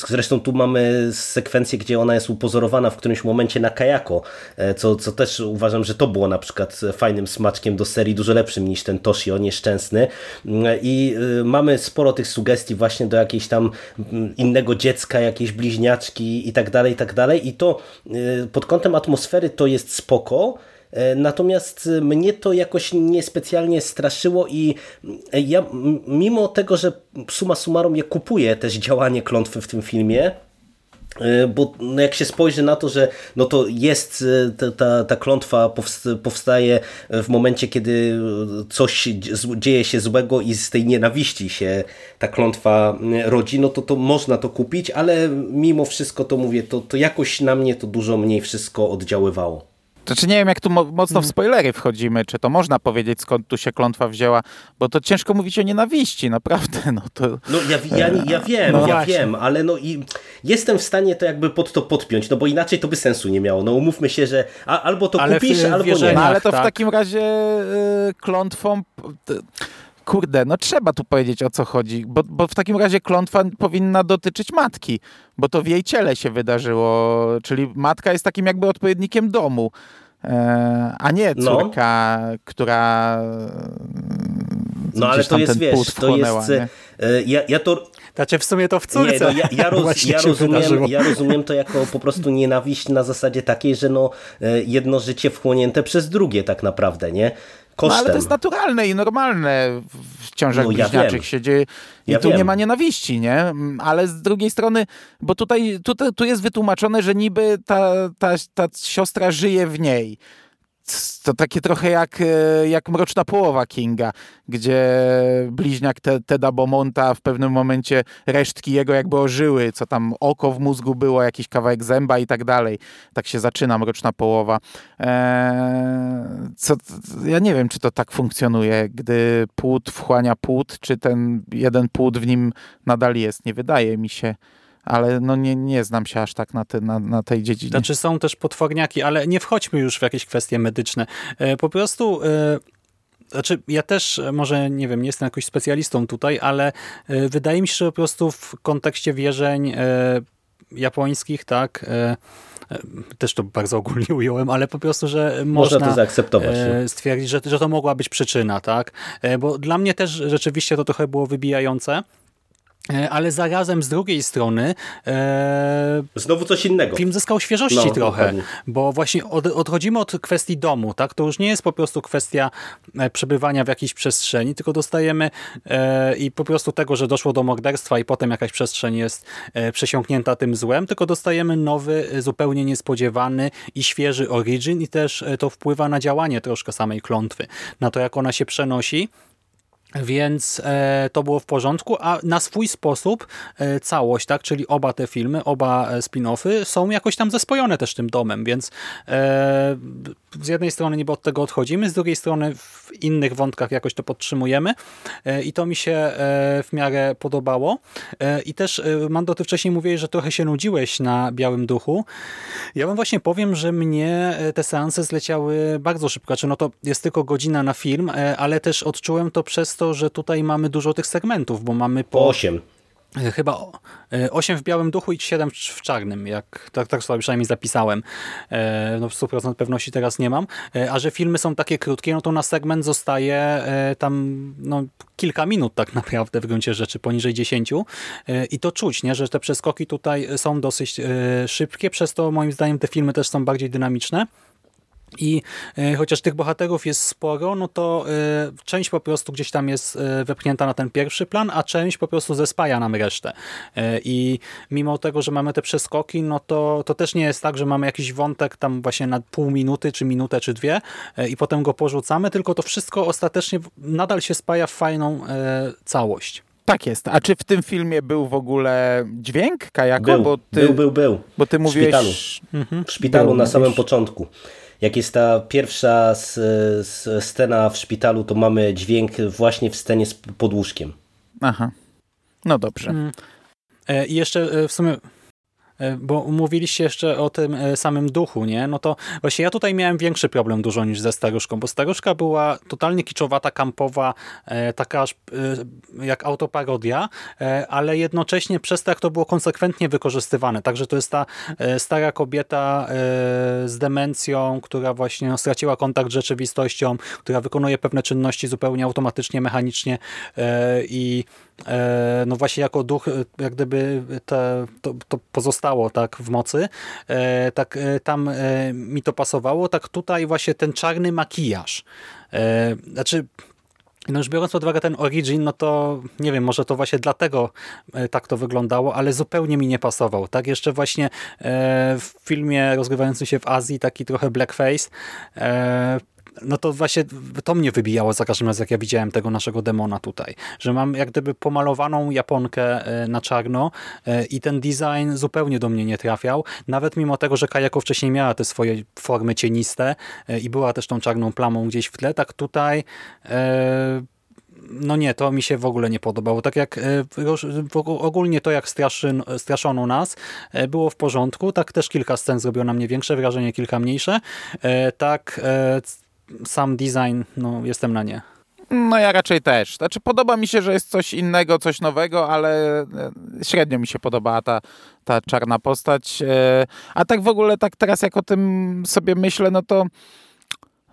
zresztą tu mamy sekwencję, gdzie ona jest upozorowana w którymś momencie na kajako, co, co też uważam, że to było na przykład fajnym smaczkiem do serii, dużo lepszym niż ten Toshio nieszczęsny. I y, mamy sporo tych sugestii właśnie do jakiejś tam mm, innego dziecka, jakiejś bliźniaczki i tak dalej, i tak dalej. I to y, pod kątem atmosfery to jest spoko, E, Natomiast y, mnie to jakoś niespecjalnie straszyło i y, ja mimo tego, że suma summarum ja kupuję też działanie klątwy w tym filmie, bo no jak się spojrzy na to, że no to jest y, ta, ta, ta klątwa powst- powstaje w momencie, kiedy coś dzie- dzieje się złego i z tej nienawiści się ta klątwa rodzi, no to, to można to kupić, ale mimo wszystko to mówię, to, to jakoś na mnie to dużo mniej wszystko oddziaływało. Znaczy nie wiem, jak tu mo mocno w spoilery wchodzimy, czy to można powiedzieć, skąd tu się klątwa wzięła, bo to ciężko mówić o nienawiści, naprawdę. No to... No ja, ja, ja wiem, No ja właśnie. wiem, ale no i jestem w stanie to jakby pod to podpiąć, no bo inaczej to by sensu nie miało. No umówmy się, że a, albo to Ale w- kupisz, w albo nie. No ale to w tak. takim razie y, klątwą... Kurde, no trzeba tu powiedzieć o co chodzi, bo, bo w takim razie klątwa powinna dotyczyć matki, bo to w jej ciele się wydarzyło, czyli matka jest takim jakby odpowiednikiem domu, e, a nie No. córka, która No ale to jest, wiesz, to jest... nie? e, Ja, ja to Znaczy w sumie to w córce Nie, no ja, ja, roz, ja, rozumiem, wydarzyło. ja rozumiem to jako po prostu nienawiść na zasadzie takiej, że no e, jedno życie wchłonięte przez drugie tak naprawdę, nie? No Kosztem. ale to jest naturalne i normalne w- ciążach No, ja się dzieje i Ja tu wiem. nie ma nienawiści, nie? Mm, Ale z drugiej strony, bo tutaj, tutaj tu jest wytłumaczone, że niby ta, ta, ta siostra żyje w niej. To takie trochę jak, e, jak Mroczna Połowa Kinga, gdzie bliźniak Te, Teda Beaumonta w pewnym momencie resztki jego jakby ożyły, co tam oko w mózgu było, jakiś kawałek zęba i tak dalej. Tak się zaczyna Mroczna Połowa. Eee, co, ja nie wiem, czy to tak funkcjonuje, gdy płód wchłania płód, czy ten jeden płód w nim nadal jest. Nie wydaje mi się ale no nie, nie znam się aż tak na, te, na, na tej dziedzinie. Znaczy są też potworniaki, ale nie wchodźmy już w jakieś kwestie medyczne. E, po prostu... E, znaczy, ja też może, nie wiem, nie jestem jakimś specjalistą tutaj, ale e, wydaje mi się, że po prostu w kontekście wierzeń japońskich, tak, też to bardzo ogólnie ująłem, ale po prostu, że można, można to zaakceptować. stwierdzić, że, że to mogła być przyczyna, tak, bo dla mnie też rzeczywiście to trochę było wybijające, E, ale zarazem z drugiej strony e, znowu coś innego. Film zyskał świeżości no, trochę, dokładnie. bo właśnie od, odchodzimy od kwestii domu, tak? To już nie jest po prostu kwestia e, przebywania w jakiejś przestrzeni, tylko dostajemy e, i po prostu tego, że doszło do morderstwa i potem jakaś przestrzeń jest e, przesiąknięta tym złem, tylko dostajemy nowy, e, zupełnie niespodziewany i świeży origin i też to wpływa na działanie troszkę samej klątwy, na to jak ona się przenosi więc e, to było w porządku, a na swój sposób e, całość, tak, czyli oba te filmy, oba e, spin-offy są jakoś tam zespojone też tym domem, więc z jednej strony niby od tego odchodzimy, z drugiej strony w innych wątkach jakoś to podtrzymujemy e, i to mi się e, w miarę podobało. I też, Mando, ty wcześniej mówiłeś, że trochę się nudziłeś na Białym Duchu. Ja wam właśnie powiem, że mnie te seanse zleciały bardzo szybko. Znaczy, no to jest tylko godzina na film, ale też odczułem to przez to, że tutaj mamy dużo tych segmentów, bo mamy po... po 8 e, Chyba 8 e, w białym duchu i 7 w czarnym, jak tak, tak sobie przynajmniej zapisałem. E, no 100% pewności teraz nie mam. A że filmy są takie krótkie, no to na segment zostaje tam no, kilka minut tak naprawdę w gruncie rzeczy, poniżej 10. I to czuć, nie? że te przeskoki tutaj są dosyć szybkie, przez to moim zdaniem te filmy też są bardziej dynamiczne. I e, chociaż tych bohaterów jest sporo, no to e, część po prostu gdzieś tam jest e, wepchnięta na ten pierwszy plan, a część po prostu zespaja nam resztę. I mimo tego, że mamy te przeskoki, no to, to też nie jest tak, że mamy jakiś wątek tam właśnie na pół minuty, czy minutę, czy dwie i potem go porzucamy, tylko to wszystko ostatecznie nadal się spaja w fajną całość. Tak jest. A czy w tym filmie był w ogóle dźwięk, Kajako? Był, bo ty, był, był, był. Bo ty mówiłeś... W szpitalu, mhm. w szpitalu był, na samym początku jak jest ta pierwsza scena w szpitalu, to mamy dźwięk właśnie w scenie z podłóżkiem. Aha, no dobrze. Mm. E, I jeszcze e, w sumie bo mówiliście jeszcze o tym e, samym duchu, nie? No to właśnie ja tutaj miałem większy problem dużo niż ze Staruszką, bo Staruszka była totalnie kiczowata, kampowa, e, taka aż jak autoparodia, ale jednocześnie przez to, jak to było konsekwentnie wykorzystywane. Także to jest ta stara kobieta z demencją, która właśnie no, straciła kontakt z rzeczywistością, która wykonuje pewne czynności zupełnie automatycznie, mechanicznie i no właśnie jako duch, jak gdyby te, to, to pozostało zostało tak w mocy, e, tak e, tam e, mi to pasowało, tak tutaj właśnie ten czarny makijaż. Znaczy, no już biorąc pod uwagę ten origin, no to nie wiem, może to właśnie dlatego tak to wyglądało, ale zupełnie mi nie pasował. Tak jeszcze właśnie w filmie rozgrywającym się w Azji, taki trochę blackface, no to właśnie to mnie wybijało za każdym razem, jak ja widziałem tego naszego demona tutaj. Że mam jak gdyby pomalowaną Japonkę e, na czarno e, i ten design zupełnie do mnie nie trafiał. Nawet mimo tego, że Kajako wcześniej miała te swoje formy cieniste e, i była też tą czarną plamą gdzieś w tle, tak tutaj no nie, to mi się w ogóle nie podobało. Tak jak ogólnie to, jak straszy, straszono nas, było w porządku. Tak też kilka scen zrobiło na mnie większe wrażenie, kilka mniejsze. Tak sam design, no jestem na nie. No ja raczej też. Znaczy podoba mi się, że jest coś innego, coś nowego, ale e, średnio mi się podobała ta, ta czarna postać. E, a tak w ogóle, tak teraz jak o tym sobie myślę, no to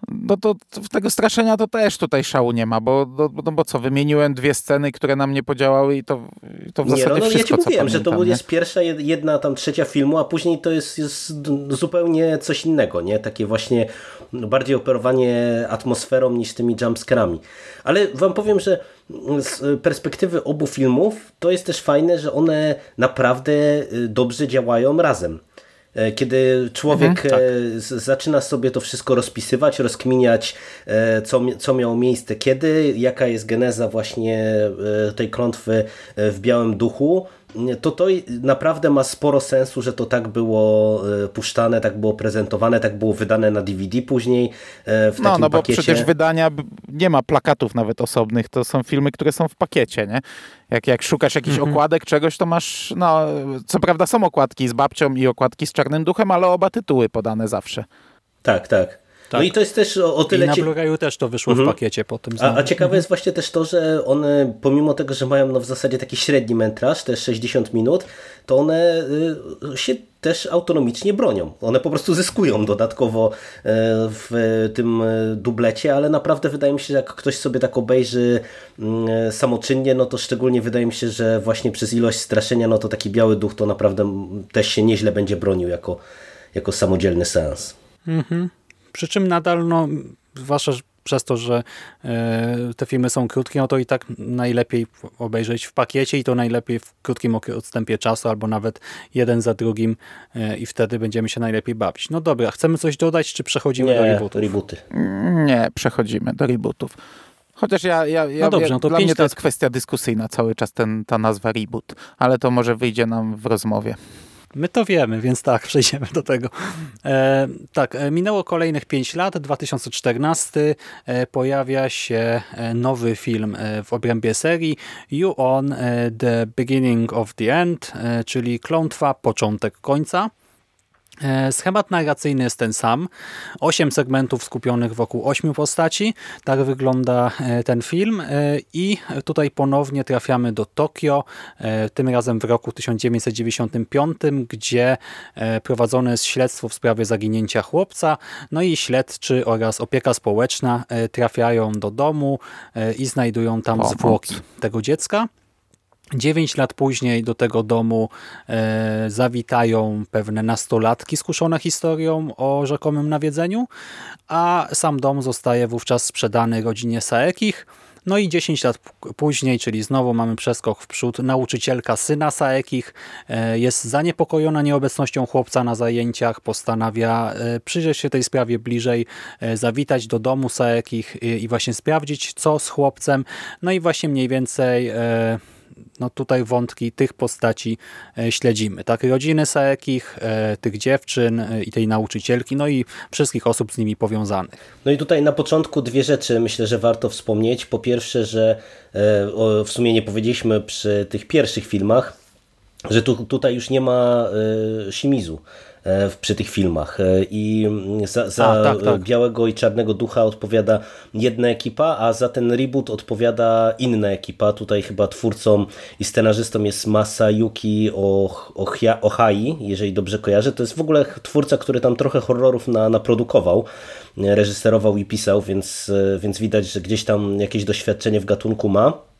no to w tego straszenia to też tutaj szału nie ma, bo, no, no bo co, wymieniłem dwie sceny, które na mnie podziałały i to, to w nie, zasadzie no, no, wszystko, Ja ci mówiłem, że to nie? jest pierwsza, jedna tam trzecia filmu, a później to jest, jest zupełnie coś innego, nie? Takie właśnie bardziej operowanie atmosferą niż tymi jumpscarami. Ale wam powiem, że z perspektywy obu filmów to jest też fajne, że one naprawdę y, dobrze działają razem kiedy człowiek mhm, tak. E, zaczyna sobie to wszystko rozpisywać, rozkminiać, e, co, co miało miejsce kiedy, jaka jest geneza właśnie tej klątwy w Białym Duchu, to to naprawdę ma sporo sensu, że to tak było puszczane, tak było prezentowane, tak było wydane na DVD później w no, takim No, bo pakiecie. przecież wydania nie ma plakatów nawet osobnych, to są filmy, które są w pakiecie, nie? Jak, jak szukasz jakichś -hmm. okładek czegoś, to masz, no, co prawda są okładki z babcią i okładki z czarnym duchem, ale oba tytuły podane zawsze. Tak, tak. No tak. i to jest też o, o tyle... I na Blu-rayu też to wyszło mhm. w pakiecie po tym. A, a, ciekawe mhm. jest właśnie też to, że one, pomimo tego, że mają no w zasadzie taki średni metraż, też 60 minut, to one y, się też autonomicznie bronią. One po prostu zyskują dodatkowo y, w tym y, dublecie, ale naprawdę wydaje mi się, że jak ktoś sobie tak obejrzy y, samoczynnie, no to szczególnie wydaje mi się, że właśnie przez ilość straszenia, no to taki biały duch to naprawdę też się nieźle będzie bronił jako, jako samodzielny seans. Mhm. Przy czym nadal, no, zwłaszcza przez to, że e, te filmy są krótkie, no to i tak najlepiej obejrzeć w pakiecie i to najlepiej w krótkim odstępie czasu, albo nawet jeden za drugim e, i wtedy będziemy się najlepiej bawić. No dobra, chcemy coś dodać, czy przechodzimy Nie, do rebootów? rebooty. Nie, przechodzimy do rebootów. Chociaż ja, ja, ja, no dobrze, no to dla mnie to jest kwestia dyskusyjna cały czas ten, ta nazwa reboot, ale to może wyjdzie nam w rozmowie. My to wiemy, więc tak, przejdziemy do tego. E, tak, e, minęło kolejnych 5 lat, 2014 e, pojawia się e, nowy film e, w obrębie serii You On The Beginning of the End, czyli Klątwa, początek końca. E, schemat narracyjny jest ten sam. Osiem segmentów skupionych wokół ośmiu postaci. Tak wygląda e, ten film. E, I tutaj ponownie trafiamy do Tokio, tym razem w roku 1995, gdzie prowadzone jest śledztwo w sprawie zaginięcia chłopca. No i śledczy oraz opieka społeczna trafiają do domu i znajdują tam zwłoki tego dziecka. Dziewięć lat później do tego domu e, zawitają pewne nastolatki skuszone historią o rzekomym nawiedzeniu, a sam dom zostaje wówczas sprzedany rodzinie Saekich. No i 10 lat później, czyli znowu mamy przeskok w przód, nauczycielka syna Saekich e, jest zaniepokojona nieobecnością chłopca na zajęciach, postanawia e, przyjrzeć się tej sprawie bliżej, e, zawitać do domu Saekich i właśnie sprawdzić co z chłopcem. No i właśnie mniej więcej no tutaj wątki tych postaci e, śledzimy. Tak, rodziny Saekich, e, tych dziewczyn e, i tej nauczycielki, no i wszystkich osób z nimi powiązanych. No i tutaj na początku dwie rzeczy myślę, że warto wspomnieć. Po pierwsze, że w sumie nie powiedzieliśmy przy tych pierwszych filmach, że tu, tutaj już nie ma Shimizu. E, przy tych filmach. E, I za, za a, tak, tak. Białego i Czarnego Ducha odpowiada jedna ekipa, a za ten reboot odpowiada inna ekipa. Tutaj chyba twórcą i scenarzystą jest Masayuki Ohai, jeżeli dobrze kojarzę. To jest w ogóle twórca, który tam trochę horrorów na, naprodukował, reżyserował i pisał, więc, e, więc widać, że gdzieś tam jakieś doświadczenie w gatunku ma.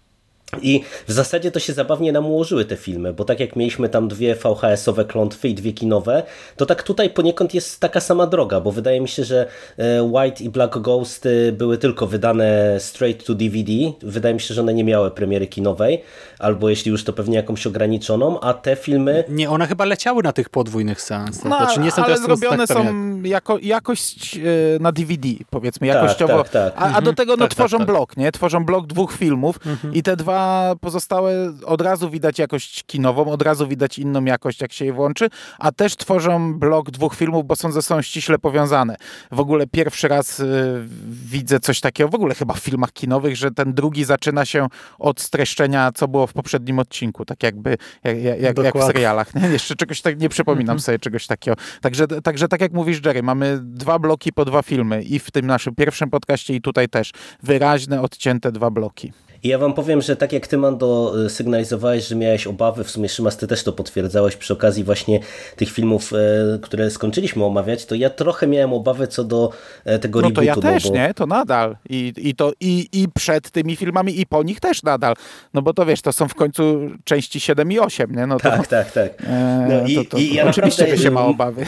I w zasadzie to się zabawnie nam ułożyły te filmy, bo tak jak mieliśmy tam dwie VHS-owe klątwy i dwie kinowe, to tak tutaj poniekąd jest taka sama droga, bo wydaje mi się, że e, White i Black Ghost były tylko wydane straight to DVD. Wydaje mi się, że one nie miały premiery kinowej, albo jeśli już to pewnie jakąś ograniczoną, a te filmy... Nie, one chyba leciały na tych podwójnych seansach. No, znaczy, nie ale zrobione są jako, jakość e, na DVD, powiedzmy, tak, jakościowo. Tak, tak, tak. A, a, do tego no, tak, tak tworzą tak. blok, nie? Tworzą blok dwóch filmów mhm. i te dwa pozostałe od razu widać jakość kinową, od razu widać inną jakość, jak się je włączy, a też tworzą blok dwóch filmów, bo są ze sobą ściśle powiązane. W ogóle pierwszy raz y, widzę coś takiego, w ogóle chyba w filmach kinowych, że ten drugi zaczyna się od streszczenia, co było w poprzednim odcinku, tak jakby jak, jak, jak w serialach. Nie? Jeszcze czegoś tak nie przypominam mhm. sobie czegoś takiego. Także, także tak jak mówisz, Jerry, mamy dwa bloki po dwa filmy i w tym naszym pierwszym podcaście i tutaj też wyraźne, odcięte dwa bloki. I ja wam powiem, że tak jak ty, Mando, y, sygnalizowałeś, że miałeś obawy, w sumie Szymas, ty też to potwierdzałeś przy okazji właśnie tych filmów, e, które skończyliśmy omawiać, to ja trochę miałem obawy co do e, tego no rebootu. to ja no też, bo... nie? To nadal. I, i, to, i, I przed tymi filmami, i po nich też nadal. No bo to wiesz, to są w końcu części 7 i 8, nie? No to, tak, tak, tak. E, no i, to, to, i ja oczywiście, że się ma obawy.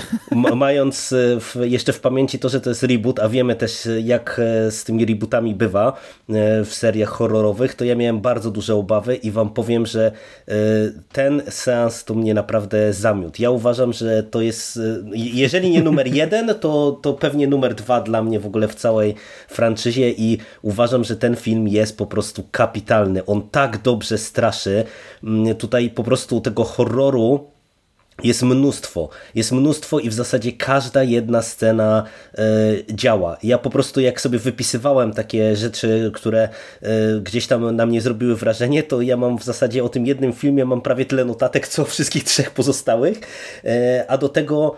Mając w, jeszcze w pamięci to, że to jest reboot, a wiemy też jak z tymi rebootami bywa w seriach horrorowych, filmowych, to ja miałem bardzo duże obawy i wam powiem, że ten seans to mnie naprawdę zamiótł. Ja uważam, że to jest, jeżeli nie numer jeden, to, to pewnie numer dwa dla mnie w ogóle w całej franczyzie i uważam, że ten film jest po prostu kapitalny. On tak dobrze straszy. Tutaj po prostu tego horroru jest mnóstwo, jest mnóstwo i w zasadzie każda jedna scena e, działa. Ja po prostu jak sobie wypisywałem takie rzeczy, które e, gdzieś tam na mnie zrobiły wrażenie, to ja mam w zasadzie o tym jednym filmie mam prawie tyle notatek, co wszystkich trzech pozostałych, e, a do tego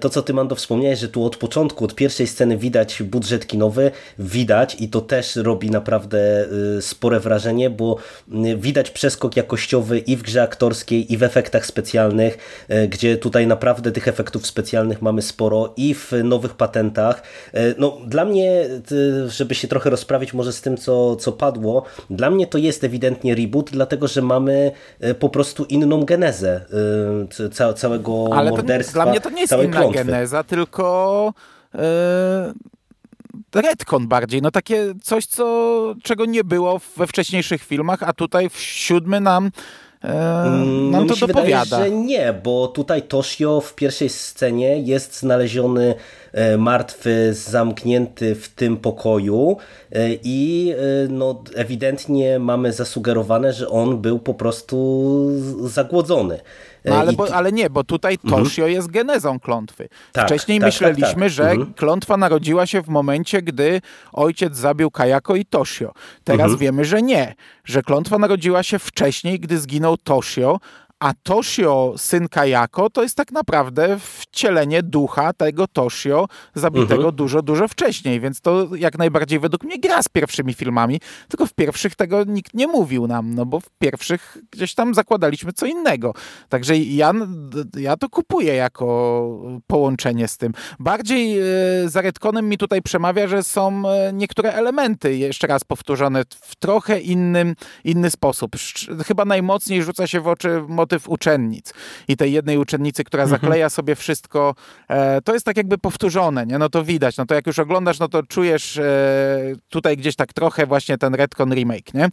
to, co ty Mando wspomniałeś, że tu od początku, od pierwszej sceny widać budżet kinowy, widać i to też robi naprawdę spore wrażenie, bo widać przeskok jakościowy i w grze aktorskiej, i w efektach specjalnych, gdzie tutaj naprawdę tych efektów specjalnych mamy sporo i w nowych patentach. E, no, dla mnie, żeby się trochę rozprawić może z tym, co, co padło, dla mnie to jest ewidentnie reboot, dlatego że mamy e, po prostu inną genezę ca całego Ale morderstwa. Dla mnie to nie jest inna klątwy. geneza, tylko yy, retcon bardziej. No takie coś, co, czego nie było we wcześniejszych filmach, a tutaj w siódmy nam nam no, to mi się dopowiada. Wydaje, że nie, bo tutaj Toshio w pierwszej scenie jest znaleziony e, martwy, zamknięty w tym pokoju e, i e, no, ewidentnie mamy zasugerowane, że on był po prostu zagłodzony. No ale, bo, ale nie, bo tutaj mhm. Toshio mhm. jest genezą klątwy. Tak, Wcześniej tak, myśleliśmy, tak, tak. że mhm. klątwa narodziła się w momencie, gdy ojciec zabił Kajako i Toshio. Teraz mhm. wiemy, że nie, że klątwa narodziła się wcześniej, gdy zginął Toshio, a Toshio, syn Kajako, to jest tak naprawdę wcielenie ducha tego Toshio zabitego mhm. dużo, dużo wcześniej, więc to jak najbardziej według mnie gra z pierwszymi filmami, tylko w pierwszych tego nikt nie mówił nam, no bo w pierwszych gdzieś tam zakładaliśmy co innego. Także ja, ja to kupuję jako połączenie z tym. Bardziej e, za Redconem mi tutaj przemawia, że są e, niektóre elementy, jeszcze raz powtórzone, w trochę innym, inny sposób. Chyba najmocniej rzuca się w oczy motyw uczennic i tej jednej uczennicy, która mhm. zakleja sobie wszystko, e, to jest tak jakby powtórzone, nie? No to widać, no to jak już oglądasz, no to czujesz e, tutaj gdzieś tak trochę właśnie ten Redcon remake, nie?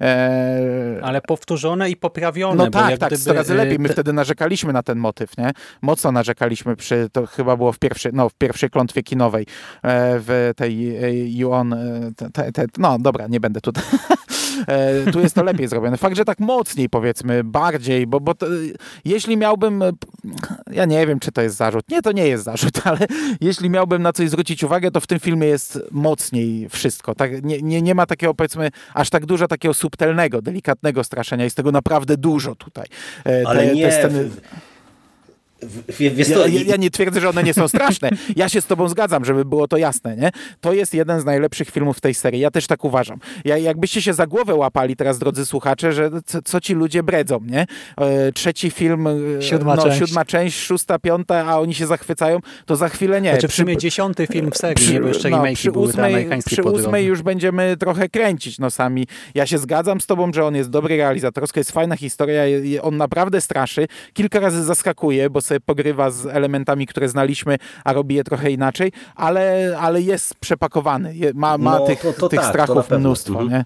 E... Ale powtórzone i poprawione. No tak, tak, gdyby... razy lepiej. My wtedy narzekaliśmy na ten motyw, nie? Mocno narzekaliśmy przy, to chyba było w pierwszej, no w pierwszej klątwie kinowej, w tej e, You On, te, te, no dobra, nie będę tutaj tu jest to lepiej zrobione. Fakt, że tak mocniej powiedzmy, bardziej, bo, bo to, jeśli miałbym, ja nie wiem, czy to jest zarzut. Nie, to nie jest zarzut, ale jeśli miałbym na coś zwrócić uwagę, to w tym filmie jest mocniej wszystko. Tak, nie, nie, nie ma takiego, powiedzmy, aż tak dużo takiego subtelnego, delikatnego straszenia. Jest tego naprawdę dużo tutaj. E, ale te, nie... Te sceny... Wiesz, ja, ja, nie twierdzę, że one nie są straszne. Ja się z tobą zgadzam, żeby było to jasne. Nie? To jest jeden z najlepszych filmów w tej serii. Ja też tak uważam. Ja, jakbyście się za głowę łapali teraz, drodzy słuchacze, że co, co ci ludzie bredzą, nie? E, trzeci film, e, siódma, no, część. siódma część, szósta, piąta, a oni się zachwycają, to za chwilę nie. Znaczy, przy, dziesiąty film w serii, przy, nie, bo jeszcze no, przy ósmej, Przy ósmej już będziemy trochę kręcić nosami. Ja się zgadzam z tobą, że on jest dobry realizatorsko, jest fajna historia, on naprawdę straszy. Kilka razy zaskakuje, bo sobie pogrywa z elementami, które znaliśmy, a robi je trochę inaczej, ale, ale jest przepakowany. Ma, ma no, tych, to, to tych tak, strachów mnóstwo. Mhm. Nie?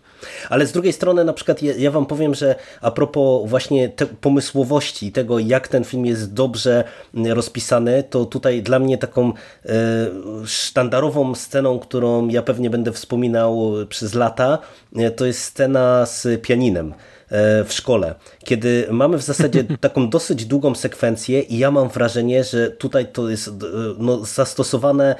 Ale z drugiej strony na przykład ja, ja wam powiem, że a propos właśnie te pomysłowości tego, jak ten film jest dobrze rozpisany, to tutaj dla mnie taką e, sztandarową sceną, którą ja pewnie będę wspominał przez lata, e, to jest scena z pianinem. E, w szkole, kiedy mamy w zasadzie taką dosyć długą sekwencję i ja mam wrażenie, że tutaj to jest e, no, zastosowane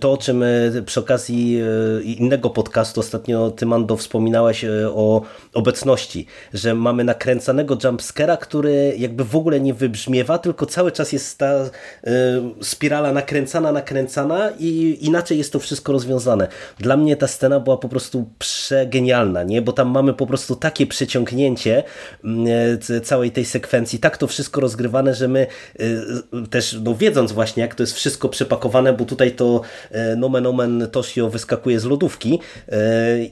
to, o czym e, przy okazji innego podcastu ostatnio Ty Mando wspominałeś o obecności, że mamy nakręcanego jumpscare'a, który jakby w ogóle nie wybrzmiewa, tylko cały czas jest ta spirala nakręcana, nakręcana i inaczej jest to wszystko rozwiązane. Dla mnie ta scena była po prostu przegenialna, nie? bo tam mamy po prostu takie przeciągnięcie Mm, e, całej tej sekwencji, tak to wszystko rozgrywane, że my e, też no, wiedząc właśnie jak to jest wszystko przepakowane, bo tutaj to e, nomen omen Toshio wyskakuje z lodówki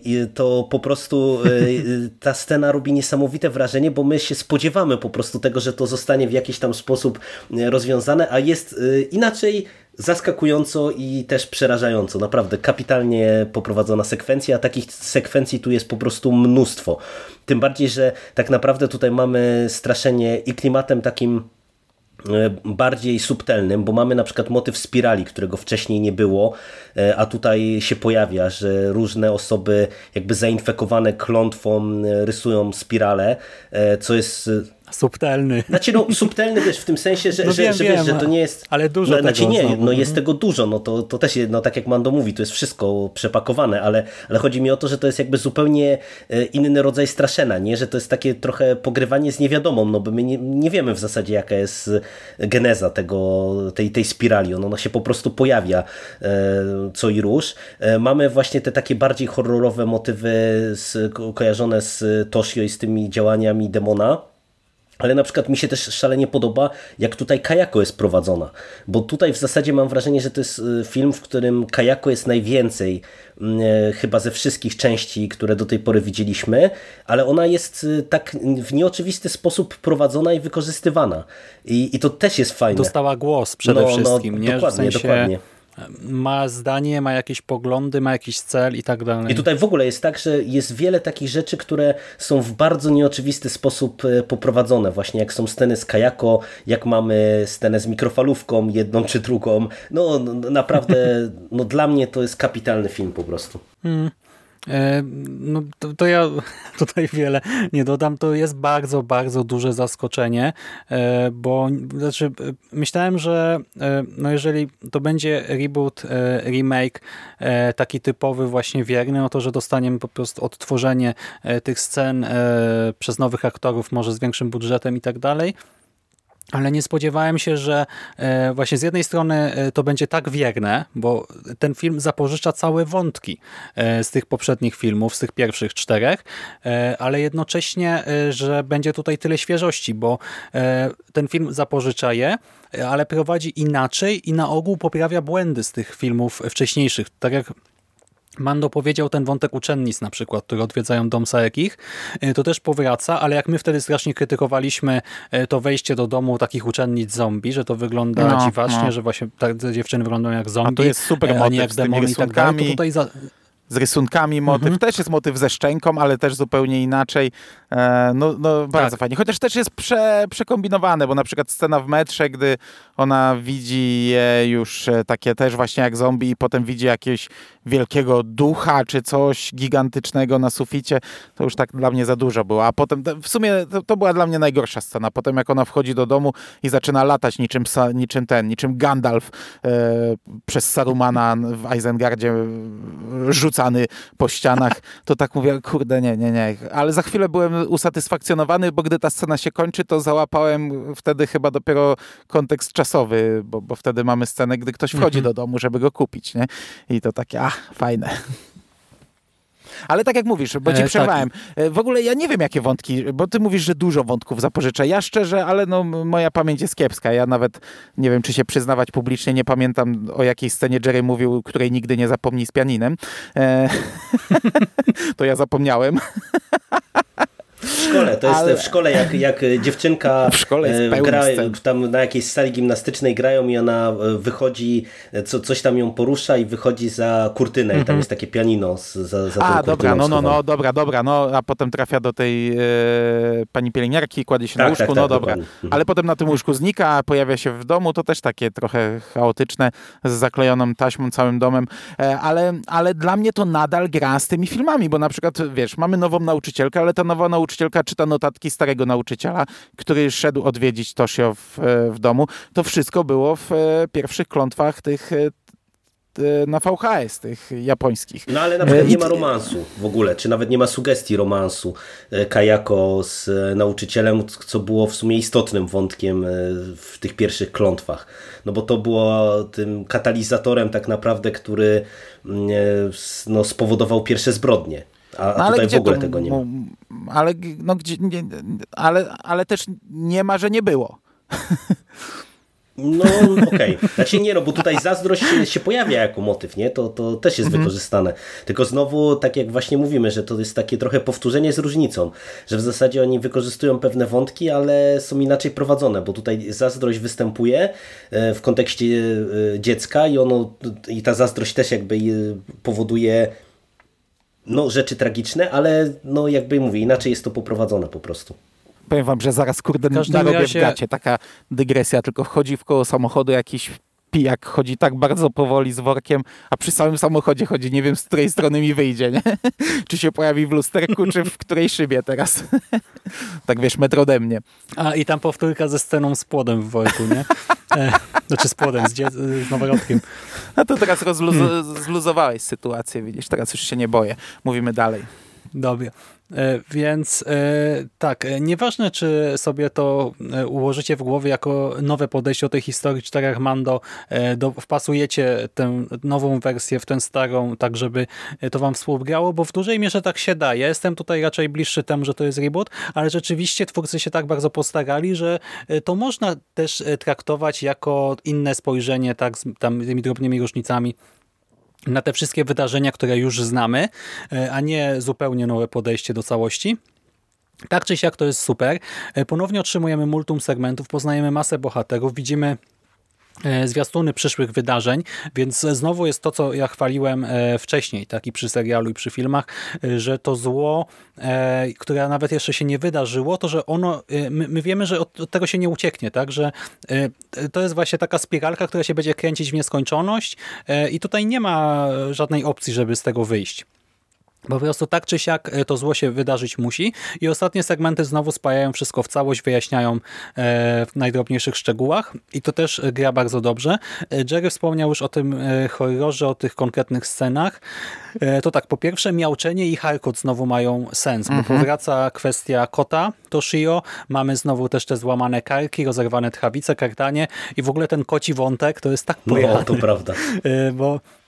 i to po prostu ta scena robi niesamowite wrażenie, bo my się spodziewamy po prostu tego, że to zostanie w jakiś tam sposób rozwiązane, a jest inaczej zaskakująco i też przerażająco. Naprawdę kapitalnie poprowadzona sekwencja, a takich sekwencji tu jest po prostu mnóstwo. Tym bardziej, że tak naprawdę tutaj mamy straszenie i klimatem takim e, bardziej subtelnym, bo mamy na przykład motyw spirali, którego wcześniej nie było, e, a tutaj się pojawia, że różne osoby jakby zainfekowane klątwą e, rysują spirale, co jest subtelny. Znaczy no subtelny wiesz, w tym sensie, że, no że, wiem, że, wiesz, że to nie jest... Ale dużo no, Znaczy nie, znowu. no jest tego dużo, no to, to też, no tak jak Mando mówi, to jest wszystko przepakowane, ale, ale chodzi mi o to, że to jest jakby zupełnie e, inny rodzaj straszena, nie? Że to jest takie trochę pogrywanie z niewiadomą, no bo my nie, nie wiemy w zasadzie jaka jest geneza tego, tej, tej spirali, ona się po prostu pojawia e, co i róż. E, mamy właśnie te takie bardziej horrorowe motywy z, kojarzone z Toshio i z tymi działaniami demona, ale na przykład mi się też szalenie podoba, jak tutaj Kajako jest prowadzona. Bo tutaj w zasadzie mam wrażenie, że to jest y, film, w którym Kajako jest najwięcej, mm, e, chyba ze wszystkich części, które do tej pory widzieliśmy, ale ona jest y, tak w nieoczywisty sposób prowadzona i wykorzystywana. I, i to też jest fajne. Dostała głos przede no, wszystkim, no, nie? Dokładnie, w sensie... dokładnie ma zdanie, ma jakieś poglądy, ma jakiś cel i tak dalej. I tutaj w ogóle jest tak, że jest wiele takich rzeczy, które są w bardzo nieoczywisty sposób e, poprowadzone. Właśnie jak są sceny z kajako, jak mamy scenę z mikrofalówką, jedną czy drugą. No, no naprawdę, no dla mnie to jest kapitalny film po prostu. Hmm. E, no to, to, ja tutaj wiele nie dodam. To jest bardzo, bardzo duże zaskoczenie, e, bo znaczy, myślałem, że e, no jeżeli to będzie reboot, remake taki typowy, właśnie wierny, no to, że dostaniemy po prostu odtworzenie tych scen przez nowych aktorów, może z większym budżetem i tak dalej. Ale nie spodziewałem się, że e, właśnie z jednej strony e, to będzie tak wierne, bo ten film zapożycza całe wątki e, z tych poprzednich filmów, z tych pierwszych czterech, ale jednocześnie, że będzie tutaj tyle świeżości, bo ten film zapożycza je, ale prowadzi inaczej i na ogół poprawia błędy z tych filmów wcześniejszych. Tak jak Mando powiedział ten wątek uczennic na przykład, które odwiedzają dom Saekich, e, to też powraca, ale jak my wtedy strasznie krytykowaliśmy e, to wejście do domu takich uczennic zombie, że to wygląda no, dziwacznie, no. że właśnie te dziewczyny wyglądają jak zombie, a, to jest super a nie jak demony i tak dalej, to tutaj za z rysunkami motyw. Mhm. Też jest motyw ze szczęką, ale też zupełnie inaczej. E, no, no bardzo tak. fajnie. Chociaż też jest prze, przekombinowane, bo na przykład scena w metrze, gdy ona widzi je już e, takie też właśnie jak zombie i potem widzi jakiegoś wielkiego ducha czy coś gigantycznego na suficie, to już tak dla mnie za dużo było. A potem w sumie to, to była dla mnie najgorsza scena. Potem jak ona wchodzi do domu i zaczyna latać niczym, niczym ten, niczym Gandalf e, przez Sarumana w Isengardzie rzucany po ścianach, to tak mówię, kurde, nie, nie, nie. Ale za chwilę byłem usatysfakcjonowany, bo gdy ta scena się kończy, to załapałem wtedy chyba dopiero kontekst czasowy, bo, bo wtedy mamy scenę, gdy ktoś wchodzi mhm. do domu, żeby go kupić, nie? I to takie, ach, fajne. Ale tak jak mówisz, bo ci e, przerwałem. Tak. W ogóle ja nie wiem, jakie wątki, bo ty mówisz, że dużo wątków zapożycza. Ja szczerze, ale no, moja pamięć jest kiepska. Ja nawet nie wiem, czy się przyznawać publicznie, nie pamiętam o jakiej scenie Jerry mówił, której nigdy nie zapomni z pianinem. E... to ja zapomniałem. W szkole, to jest Ale... w szkole, jak, jak dziewczynka w szkole e, gra, tam na jakiejś sali gimnastycznej grają i ona e, wychodzi, e, co, coś tam ją porusza i wychodzi za kurtynę mm -hmm. i tam mhm. jest takie pianino z, za, za A, dobra, no, no, no, dobra, dobra, no, a potem trafia do tej e, pani pielęgniarki, kładzie się tak, na łóżku, tak, no tak, dobra. Dokładnie. Mhm. Ale potem na tym łóżku znika, pojawia się w domu, to też takie trochę chaotyczne, z zaklejoną taśmą całym domem, e, ale, ale dla mnie to nadal gra z tymi filmami, bo na przykład, wiesz, mamy nową nauczycielkę, ale ta nowa nauczycielka nauczycielka czyta notatki starego nauczyciela, który szedł odwiedzić Toshio w, e, w domu. To wszystko było w e, pierwszych klątwach tych e, na VHS, tych japońskich. No ale na przykład nie ma romansu w ogóle, czy nawet nie ma sugestii romansu Kajako z nauczycielem, co było w sumie istotnym wątkiem w tych pierwszych klątwach. No bo to było tym katalizatorem tak naprawdę, który mm, no, spowodował pierwsze zbrodnie. A, a no, tutaj w ogóle to, tego nie ma. Ale, no, gdzie, nie, ale, ale też nie ma, że nie było. No okej. Okay. Znaczy nie no, bo tutaj zazdrość się pojawia jako motyw, nie? To, to też jest mhm. wykorzystane. Tylko znowu, tak jak właśnie mówimy, że to jest takie trochę powtórzenie z różnicą, że w zasadzie oni wykorzystują pewne wątki, ale są inaczej prowadzone, bo tutaj zazdrość występuje e, w kontekście e, dziecka i ono i ta zazdrość też jakby powoduje no, rzeczy tragiczne, ale no jakby mówię, inaczej jest to poprowadzone po prostu. Powiem wam, że zaraz kurde narobię razie... w gacie. Taka dygresja, tylko wchodzi w koło samochodu jakiś pijak chodzi tak bardzo powoli z workiem, a przy samym samochodzie chodzi, nie wiem z której strony mi wyjdzie, nie? czy się pojawi w lusterku, czy w której szybie teraz. tak wiesz, metr ode mnie. A i tam powtórka ze sceną z płodem w worku, nie? E, znaczy z płodem, z, z noworodkiem. A to teraz rozluzowałeś zluzowałeś sytuację, widzisz, teraz już się nie boję. Mówimy dalej. Dobrze. E, więc e, tak, e, nieważne czy sobie to ułożycie w głowie jako nowe podejście do tej historii, czy tak Mando, do, wpasujecie tę nową wersję w tę starą, tak żeby to wam współgrało, bo w dużej mierze tak się da. Ja jestem tutaj raczej bliższy temu, że to jest reboot, ale rzeczywiście twórcy się tak bardzo postarali, że to można też traktować jako inne spojrzenie, tak, z tam, tymi drobnymi różnicami na te wszystkie wydarzenia, które już znamy, e, a nie zupełnie nowe podejście do całości. Tak czy siak to jest super. E, ponownie otrzymujemy multum segmentów, poznajemy masę bohaterów, widzimy zwiastuny przyszłych wydarzeń, więc znowu jest to, co ja chwaliłem e, wcześniej, tak i przy serialu i przy filmach, e, że to zło, które nawet jeszcze się nie wydarzyło, to że ono, my, my wiemy, że od, od, tego się nie ucieknie, tak, że to jest właśnie taka spiralka, która się będzie kręcić w nieskończoność i tutaj nie ma żadnej opcji, żeby z tego wyjść. Po prostu tak czy siak e, to zło się wydarzyć musi i ostatnie segmenty znowu spajają wszystko w całość, wyjaśniają e, w najdrobniejszych szczegółach i to też gra bardzo dobrze. E, Jerry wspomniał już o tym horrorze, o tych konkretnych scenach. To tak, po pierwsze miauczenie i harkot znowu mają sens, bo mhm. powraca kwestia kota Toshio, mamy znowu też te złamane karki, rozerwane tchawice, kartanie i w ogóle ten koci wątek to jest tak pojechany. No, to prawda. Bo E,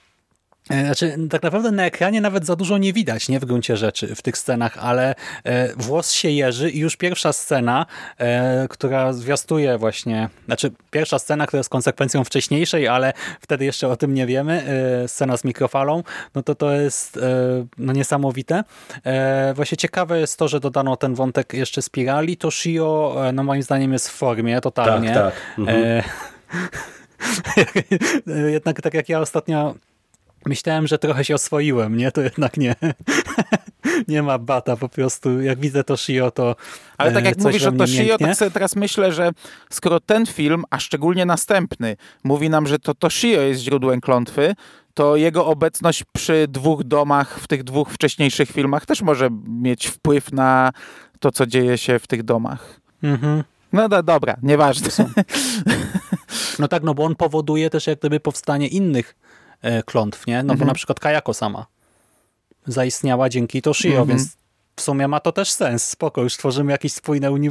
znaczy, tak naprawdę na ekranie nawet za dużo nie widać, nie w gruncie rzeczy w tych scenach, ale e, włos się jeży i już pierwsza scena, e, która zwiastuje właśnie, znaczy pierwsza scena, która jest konsekwencją wcześniejszej, ale wtedy jeszcze o tym nie wiemy, scena z mikrofalą, no to to jest no niesamowite. Właśnie ciekawe jest to, że dodano ten wątek jeszcze spirali, to Shio, no moim zdaniem jest w formie totalnie. Tak, tak. Mhm. Jednak tak jak ja ostatnio Myślałem, że trochę się oswoiłem, nie? To jednak nie. nie ma bata, po prostu jak widzę to Shio, to Ale tak jak e, mówisz o to Shio, tak sobie teraz myślę, że skoro ten film, a szczególnie następny, mówi nam, że to Toshio jest źródłem klątwy, to jego obecność przy dwóch domach w tych dwóch wcześniejszych filmach też może mieć wpływ na to, co dzieje się w tych domach. Mhm. No do, dobra, nieważne. No tak, no bo on powoduje też jak gdyby powstanie innych klątw, nie? No mhm. bo na przykład Kajako sama zaistniała dzięki Toshio, mhm. więc w sumie ma to też sens. Spoko, już tworzymy jakieś spójne uni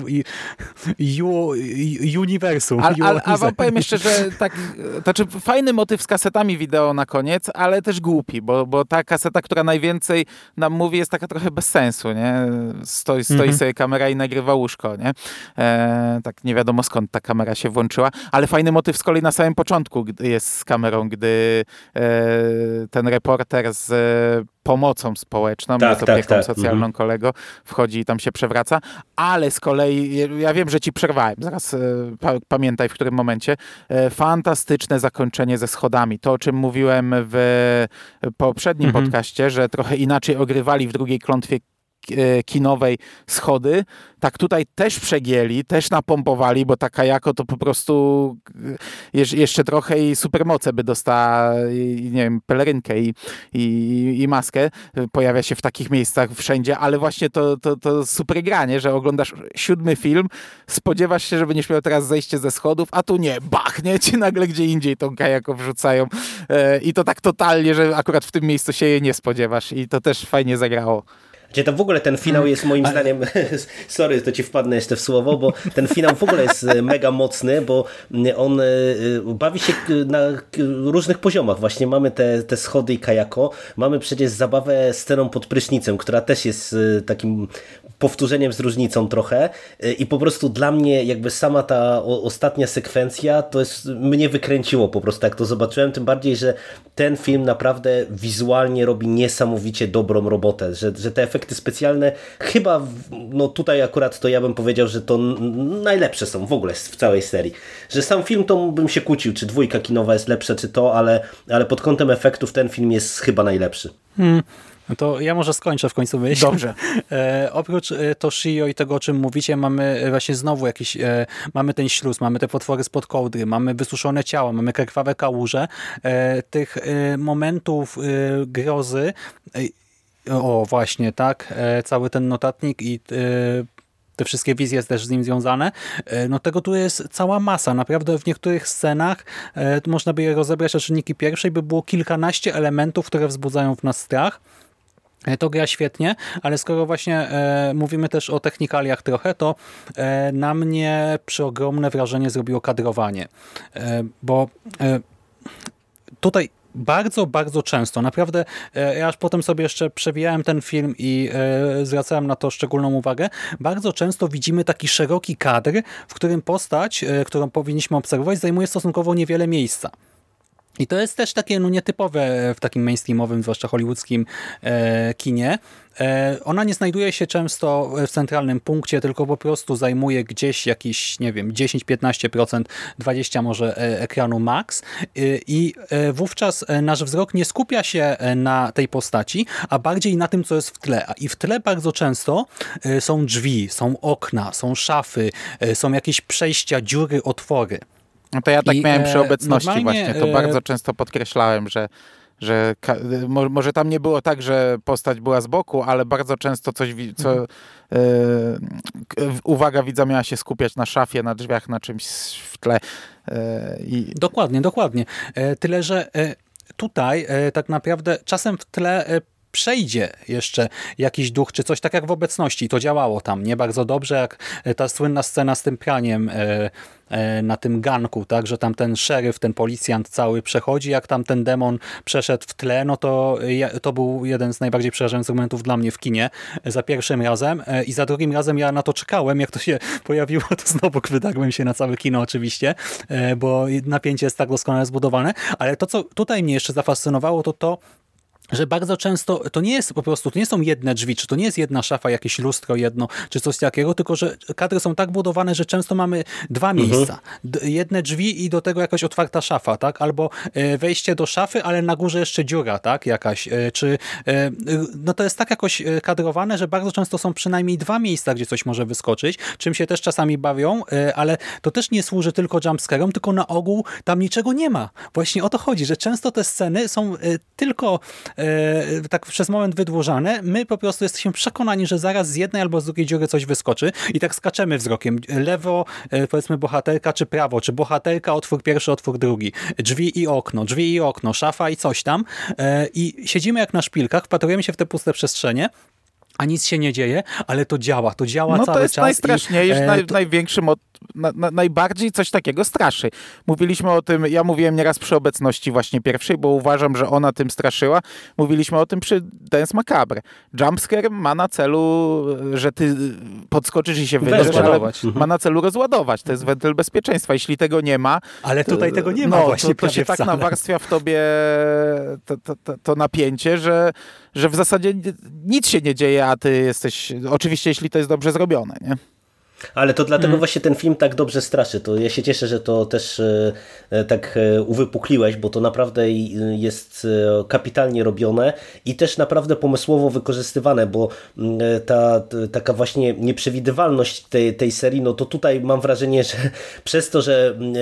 uniwersum. A, a, a wam powiem jeszcze, że tak, to znaczy fajny motyw z kasetami wideo na koniec, ale też głupi, bo, bo ta kaseta, która najwięcej nam mówi, jest taka trochę bez sensu, nie? Stoi, stoi mhm. sobie kamera i nagrywa łóżko, nie? E, tak nie wiadomo skąd ta kamera się włączyła, ale fajny motyw z kolei na samym początku jest z kamerą, gdy e, ten reporter z pomocą społeczną, tak, z opieką tak, tak. socjalną mhm. kolego, wchodzi i tam się przewraca, ale z kolei, ja wiem, że ci przerwałem, zaraz e, pa, pamiętaj w którym momencie, e, fantastyczne zakończenie ze schodami. To, o czym mówiłem w poprzednim mhm. podcaście, że trochę inaczej ogrywali w drugiej klątwie kinowej schody, tak tutaj też przegięli, też napompowali, bo taka jako to po prostu e, jeszcze trochę i supermoce by dostała, nie wiem, pelerynkę i, i, i maskę. Pojawia się w takich miejscach wszędzie, ale właśnie to, to, to super granie, że oglądasz siódmy film, spodziewasz się, że będziesz miał teraz zejście ze schodów, a tu nie, bachnie ci nagle gdzie indziej tą kajako wrzucają e, i to tak totalnie, że akurat w tym miejscu się jej nie spodziewasz i to też fajnie zagrało. Gdzie to w ogóle ten finał jest moim zdaniem, sorry, to ci wpadnę jeszcze w słowo, bo ten finał w ogóle jest e, mega mocny, bo on e, bawi się na różnych poziomach. Właśnie mamy te, te schody i kajako, mamy przecież zabawę sceną pod prysznicem, która też jest e, takim powtórzeniem z różnicą trochę i po prostu dla mnie jakby sama ta ostatnia sekwencja to jest, mnie wykręciło po prostu jak to zobaczyłem, tym bardziej, że ten film naprawdę wizualnie robi niesamowicie dobrą robotę, że, że te efekty specjalne chyba, no tutaj akurat to ja bym powiedział, że to najlepsze są w ogóle w całej serii, że sam film to bym się kłócił, czy dwójka kinowa jest lepsza, czy to, ale, ale pod kątem efektów ten film jest chyba najlepszy. Hmm. No to ja może skończę w końcu myśl. Dobrze. E, oprócz e, Toshio i tego, o czym mówicie, mamy e, właśnie znowu jakiś, e, mamy ten śluz, mamy te potwory spod kołdry, mamy wysuszone ciała, mamy krwawe kałuże. E, tych e, momentów grozy o właśnie, tak, cały ten notatnik i te wszystkie wizje też z nim związane, no tego tu jest cała masa. Naprawdę w niektórych scenach można by je rozebrać na czynniki pierwszej, by było kilkanaście elementów, które wzbudzają w nas strach. E, to gra świetnie, ale skoro właśnie e, mówimy też o technikaliach trochę, to e, na mnie przeogromne wrażenie zrobiło kadrowanie, e, bo e, tutaj bardzo, bardzo często, naprawdę e, ja aż potem sobie jeszcze przewijałem ten film i zwracałem na to szczególną uwagę, bardzo często widzimy taki szeroki kadr, w którym postać, którą powinniśmy obserwować, zajmuje stosunkowo niewiele miejsca. I to jest też takie no, nietypowe w takim mainstreamowym, zwłaszcza hollywoodzkim e, kinie. E, ona nie znajduje się często w centralnym punkcie, tylko po prostu zajmuje gdzieś jakiś, nie wiem, 10-15%, 20% może e, ekranu max e, i e, wówczas nasz wzrok nie skupia się na tej postaci, a bardziej na tym, co jest w tle. I w tle bardzo często są drzwi, są okna, są szafy, są jakieś przejścia, dziury, otwory. No to ja tak I, miałem przy e, obecności właśnie. To e, bardzo często podkreślałem, że że może tam nie było tak, że postać była z boku, ale bardzo często coś, co mhm. e, uwaga widza miała się skupiać na szafie, na drzwiach, na czymś w tle. I... Dokładnie, dokładnie. Tyle, że tutaj tak naprawdę czasem w tle przejdzie jeszcze jakiś duch czy coś, tak jak w obecności. To działało tam nie bardzo dobrze, jak ta słynna scena z tym praniem e, e, na tym ganku, tak, że tam ten szeryf, ten policjant cały przechodzi, jak tam ten demon przeszedł w tle, no to to był jeden z najbardziej przerażających momentów dla mnie w kinie za pierwszym razem e, i za drugim razem ja na to czekałem, jak to się pojawiło, to znowu wydarłem się na całe kino oczywiście, bo napięcie jest tak doskonale zbudowane, ale to, co tutaj mnie jeszcze zafascynowało, to to, że bardzo często to nie jest po prostu, to nie są jedne drzwi, czy to nie jest jedna szafa, jakieś lustro jedno, czy coś takiego, tylko że kadry są tak budowane, że często mamy dwa mhm. miejsca. Jedne drzwi i do tego jakaś otwarta szafa, tak? Albo e, wejście do szafy, ale na górze jeszcze dziura, tak? Jakaś. E, czy e, no to jest tak jakoś kadrowane, że bardzo często są przynajmniej dwa miejsca, gdzie coś może wyskoczyć, czym się też czasami bawią, ale to też nie służy tylko jumpscare'om, tylko na ogół tam niczego nie ma. Właśnie o to chodzi, że często te sceny są tylko tak przez moment wydłużane, my po prostu jesteśmy przekonani, że zaraz z jednej albo z drugiej dziury coś wyskoczy i tak skaczemy wzrokiem. Lewo, e, powiedzmy bohaterka, czy prawo, czy bohaterka, otwór pierwszy, otwór drugi. Drzwi i okno, drzwi i okno, szafa i coś tam. E, I siedzimy jak na szpilkach, wpatrujemy się w te puste przestrzenie a nic się nie dzieje, ale to działa, to działa no cały czas. No to jest najstraszniejsze, e, to... największym, od, na, na, najbardziej coś takiego straszy. Mówiliśmy o tym, ja mówiłem nieraz przy obecności właśnie pierwszej, bo uważam, że ona tym straszyła. Mówiliśmy o tym przy Dance Macabre. Jumpscare ma na celu, że ty podskoczysz i się wydarzy, ale ma na celu rozładować. To jest wentyl bezpieczeństwa. Jeśli tego nie ma... Ale tutaj tego nie ma no, właśnie to, to się tak nawarstwia w tobie to, to, to, to napięcie, że, że w zasadzie nic się nie dzieje, a ty jesteś, oczywiście jeśli to jest dobrze zrobione, nie? Ale to dlatego mm. właśnie ten film tak dobrze straszy. To ja się cieszę, że to też e, e, tak e, uwypukliłeś, bo to naprawdę jest kapitalnie robione i też naprawdę pomysłowo wykorzystywane, bo mm, ta taka właśnie nieprzewidywalność tej, tej serii, no to tutaj mam wrażenie, że przez to, że mm,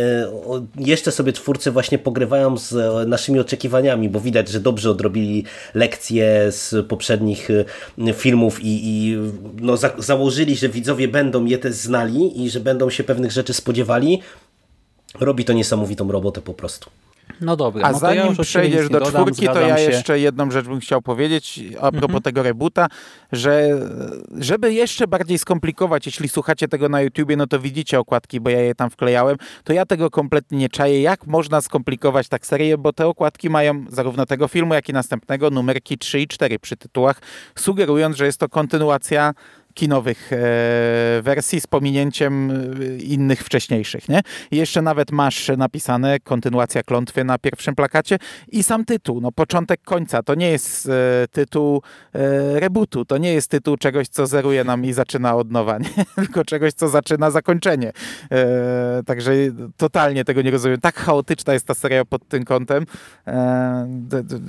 jeszcze sobie twórcy właśnie pogrywają z naszymi oczekiwaniami, bo widać, że dobrze odrobili lekcje z poprzednich filmów i, i no, za, założyli, że widzowie będą je też znali i że będą się pewnych rzeczy spodziewali, robi to niesamowitą robotę po prostu. No dobra. A no zanim ja przejdziesz do dodam, czwórki, to ja się. jeszcze jedną rzecz bym chciał powiedzieć a propos Mhm. tego reboota, że żeby jeszcze bardziej skomplikować, jeśli słuchacie tego na YouTubie, no to widzicie okładki, bo ja je tam wklejałem, to ja tego kompletnie nie czaję, jak można skomplikować tak serię, bo te okładki mają zarówno tego filmu, jak i następnego numerki 3 i 4 przy tytułach, sugerując, że jest to kontynuacja kinowych e, wersji z pominięciem e, innych wcześniejszych, nie? I jeszcze nawet masz napisane kontynuacja klątwy na pierwszym plakacie i sam tytuł, no początek końca, to nie jest e, tytuł rebootu, to nie jest tytuł czegoś, co zeruje nam i zaczyna od nowa, nie? tylko czegoś, co zaczyna zakończenie. Także totalnie tego nie rozumiem. Tak chaotyczna jest ta seria pod tym kątem,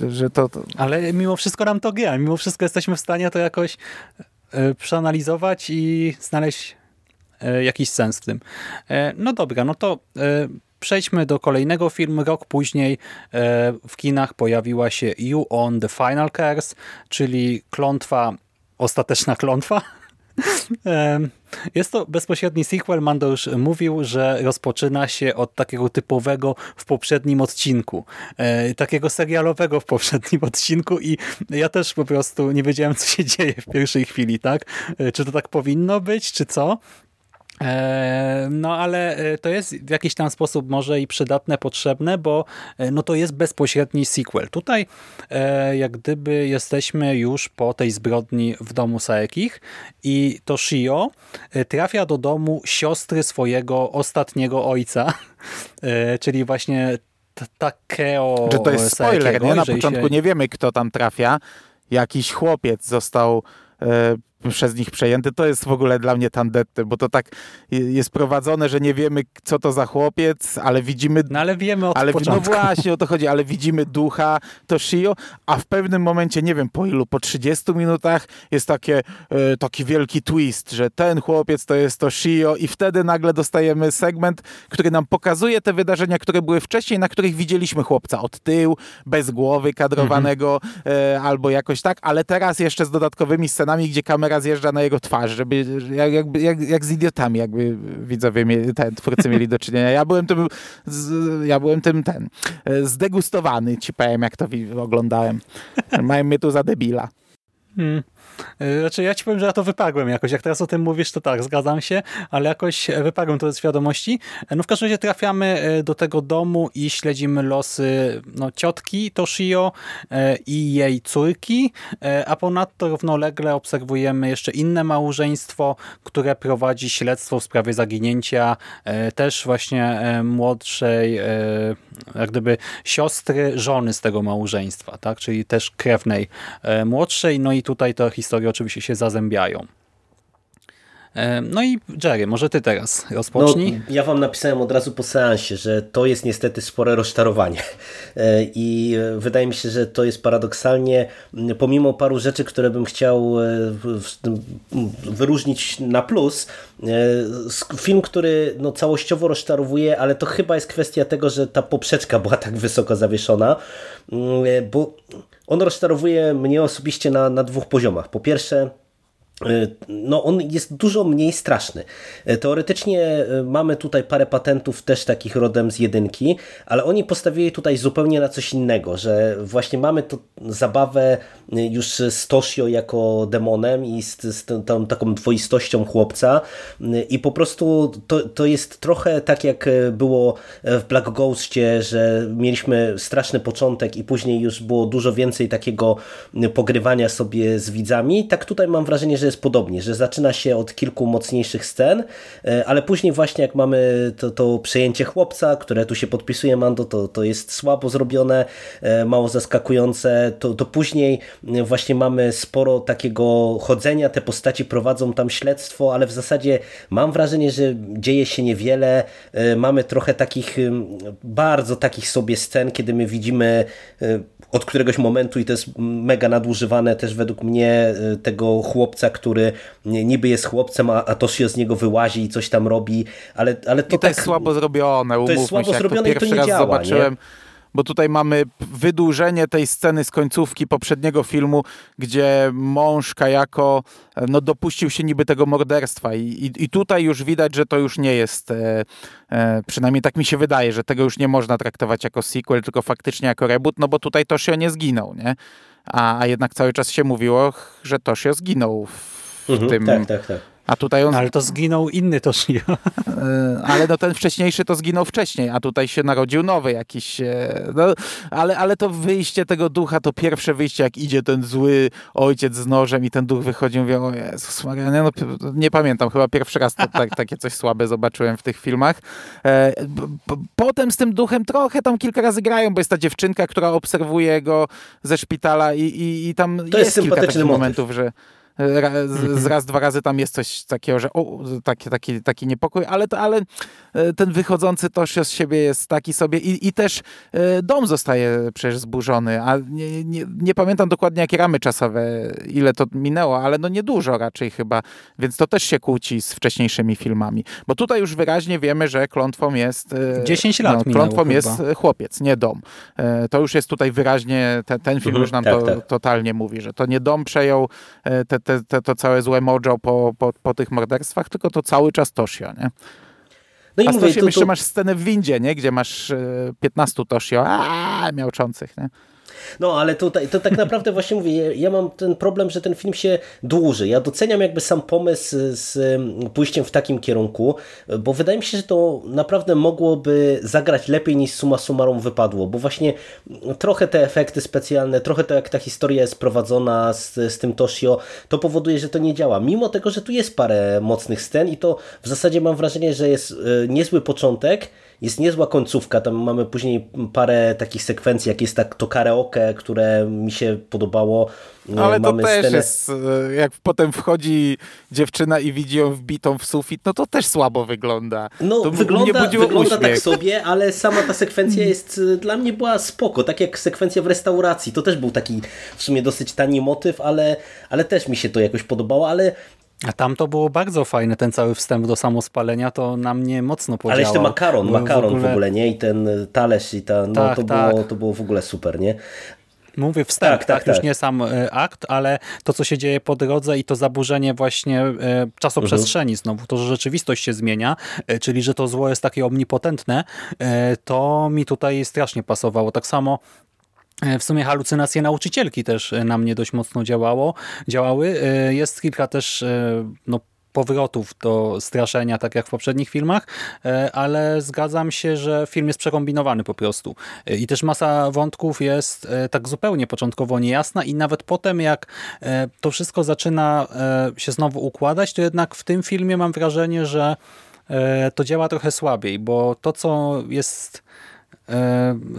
że to, to Ale mimo wszystko nam to gra. Mimo wszystko jesteśmy w stanie to jakoś przeanalizować i znaleźć e, jakiś sens w tym. E, No dobra, no to e, przejdźmy do kolejnego filmu. Rok później e, w kinach pojawiła się You on the Final Curse, czyli klątwa, ostateczna klątwa. Jest to bezpośredni sequel. Mando już mówił, że rozpoczyna się od takiego typowego w poprzednim odcinku. E, takiego serialowego w poprzednim odcinku i ja też po prostu nie wiedziałem, co się dzieje w pierwszej chwili, tak? E, Czy to tak powinno być, czy co? E, No ale e, to jest w jakiś tam sposób może i przydatne, potrzebne, bo e, no to jest bezpośredni sequel. Tutaj jak gdyby jesteśmy już po tej zbrodni w domu Saekich i Toshio e, trafia do domu siostry swojego ostatniego ojca, czyli właśnie Takeo Że to jest spoiler, Saekiego, nie? Na początku się... nie wiemy, kto tam trafia. Jakiś chłopiec został przez nich przejęty. To jest w ogóle dla mnie tandetne, bo to tak je- jest prowadzone, że nie wiemy, co to za chłopiec, ale widzimy... No ale wiemy od Ale no początku. właśnie o to chodzi, ale widzimy ducha Toshio, a w pewnym momencie, nie wiem po ilu, po 30 minutach jest takie, e, taki wielki twist, że ten chłopiec to jest Toshio i wtedy nagle dostajemy segment, który nam pokazuje te wydarzenia, które były wcześniej, na których widzieliśmy chłopca od tyłu, bez głowy kadrowanego e, albo jakoś tak, ale teraz jeszcze z dodatkowymi scenami, gdzie kamera zjeżdża na jego twarz, żeby jak, jakby, jak, jak z idiotami jakby widzowie, mieli, ten, twórcy mieli do czynienia. Ja byłem tym, z, ja byłem tym ten, zdegustowany, ci powiem, jak to oglądałem. Mają mnie tu za debila. Hmm. Y, Znaczy ja ci powiem, że ja to wyparłem jakoś. Jak teraz o tym mówisz, to tak, zgadzam się, ale jakoś wyparłem to z świadomości. No w każdym razie trafiamy do tego domu i śledzimy losy no, ciotki Toshio i jej córki, a ponadto równolegle obserwujemy jeszcze inne małżeństwo, które prowadzi śledztwo w sprawie zaginięcia też właśnie młodszej jak gdyby siostry żony z tego małżeństwa, tak? czyli też krewnej e, młodszej, no i tutaj te historie oczywiście się zazębiają. E, No i Jerry, może ty teraz rozpocznij. No, ja wam napisałem od razu po seansie, że to jest niestety spore rozczarowanie. E, I e, wydaje mi się, że to jest paradoksalnie, pomimo paru rzeczy, które bym chciał wyróżnić na plus, film, który no, całościowo rozczarowuje, ale to chyba jest kwestia tego, że ta poprzeczka była tak wysoko zawieszona, bo on rozczarowuje mnie osobiście na, na dwóch poziomach. Po pierwsze, no on jest dużo mniej straszny. Teoretycznie e, mamy tutaj parę patentów też takich rodem z jedynki, ale oni postawili tutaj zupełnie na coś innego, że właśnie mamy to zabawę e, już z Toshio jako demonem i z, z tą, taką dwoistością chłopca e, i po prostu to, to jest trochę tak jak e, było w Black Ghostie, że mieliśmy straszny początek i później już było dużo więcej takiego pogrywania sobie z widzami. Tak tutaj mam wrażenie, że jest podobnie, że zaczyna się od kilku mocniejszych scen, e, ale później właśnie jak mamy to, to przejęcie chłopca, które tu się podpisuje Mando, to, to jest słabo zrobione, e, mało zaskakujące, to, to później e, właśnie mamy sporo takiego chodzenia, te postaci prowadzą tam śledztwo, ale w zasadzie mam wrażenie, że dzieje się niewiele, mamy trochę takich ym, bardzo takich sobie scen, kiedy my widzimy od któregoś momentu i to jest mega nadużywane też według mnie e, tego chłopca, który niby jest chłopcem, a, a Toshio z niego wyłazi i coś tam robi, ale, ale to, I to tak... jest słabo zrobione, umówmy słabo się. Zrobione i to to pierwszy nie raz działa, zobaczyłem, bo tutaj mamy wydłużenie tej sceny z końcówki poprzedniego filmu, gdzie mąż Kajako no, dopuścił się niby tego morderstwa i, i, i tutaj już widać, że to już nie jest, e, e, przynajmniej tak mi się wydaje, że tego już nie można traktować jako sequel, tylko faktycznie jako reboot, no bo tutaj Toshio nie zginął, nie? A, a jednak cały czas się mówiło, że Toshio zginął w mhm, tym... Tak, tak, tak. A tutaj on... No, ale to zginął inny Toshio. E, ale no ten wcześniejszy to zginął wcześniej, a tutaj się narodził nowy jakiś. E, no, ale, ale to wyjście tego ducha, to pierwsze wyjście, jak idzie ten zły ojciec z nożem i ten duch wychodzi, mówię, o Jezus Maria, nie, no, nie pamiętam, chyba pierwszy raz to, tak, takie coś słabe zobaczyłem w tych filmach. E, potem z tym duchem trochę tam kilka razy grają, bo jest ta dziewczynka, która obserwuje go ze szpitala i, i, i tam to jest, jest kilka takich momentów, że z, z, mhm. raz, dwa razy tam jest coś takiego, że o, taki, taki, taki niepokój, ale, ale e, ten wychodzący toż z siebie jest taki sobie i, i też e, dom zostaje przecież zburzony, a nie, nie, nie, pamiętam dokładnie jakie ramy czasowe, ile to minęło, ale no niedużo raczej chyba, więc to też się kłóci z wcześniejszymi filmami, bo tutaj już wyraźnie wiemy, że klątwą jest 10 e, lat no, klątwą jest chłopiec, nie dom. To już jest tutaj wyraźnie, ten, ten film mhm, już nam tak, to tak. totalnie mówi, że to nie dom przejął te, te, te, to całe złe mojo po, po, po tych morderstwach, tylko to cały czas Toshio, nie? No i A mówię, to, jeszcze to... masz scenę w windzie, nie? Gdzie masz 15 e, Toshio a, miałczących, nie? No, ale tutaj to tak naprawdę właśnie mówię, ja, mam ten problem, że ten film się dłuży. Ja doceniam jakby sam pomysł z pójściem w takim kierunku, bo wydaje mi się, że to naprawdę mogłoby zagrać lepiej niż suma summarum wypadło, bo właśnie trochę te efekty specjalne, trochę to jak ta historia jest prowadzona z, z tym Toshio, to powoduje, że to nie działa. Mimo tego, że tu jest parę mocnych scen i to w zasadzie mam wrażenie, że jest e, niezły początek, jest niezła końcówka, tam mamy później parę takich sekwencji, jak jest tak to karaoke, które mi się podobało. Ale mamy to też scenę... jest, e, jak potem wchodzi dziewczyna i widzi ją wbitą w sufit, no to też słabo wygląda. No to wygląda, wygląda tak sobie, ale sama ta sekwencja jest, e, dla mnie była spoko, tak jak sekwencja w restauracji, to też był taki w sumie dosyć tani motyw, ale, ale też mi się to jakoś podobało, ale a tam to było bardzo fajne, ten cały wstęp do samospalenia, to na mnie mocno podziałał. Ale jeszcze makaron, makaron w ogóle... w ogóle, nie? I ten talerz i ta, no tak, to, tak. Było, to było w ogóle super, nie? Mówię wstęp, tak, tak, tak, już tak. nie sam e, akt, ale to, co się dzieje po drodze i to zaburzenie właśnie e, czasoprzestrzeni mhm. znowu, to, że rzeczywistość się zmienia, czyli, że to zło jest takie omnipotentne, to mi tutaj strasznie pasowało. Tak samo w sumie halucynacje nauczycielki też e, na mnie dość mocno działało, działały. E, jest kilka też no, powrotów do straszenia, tak jak w poprzednich filmach, ale zgadzam się, że film jest przekombinowany po prostu. I też masa wątków jest tak zupełnie początkowo niejasna i nawet potem jak to wszystko zaczyna się znowu układać, to jednak w tym filmie mam wrażenie, że to działa trochę słabiej, bo to co jest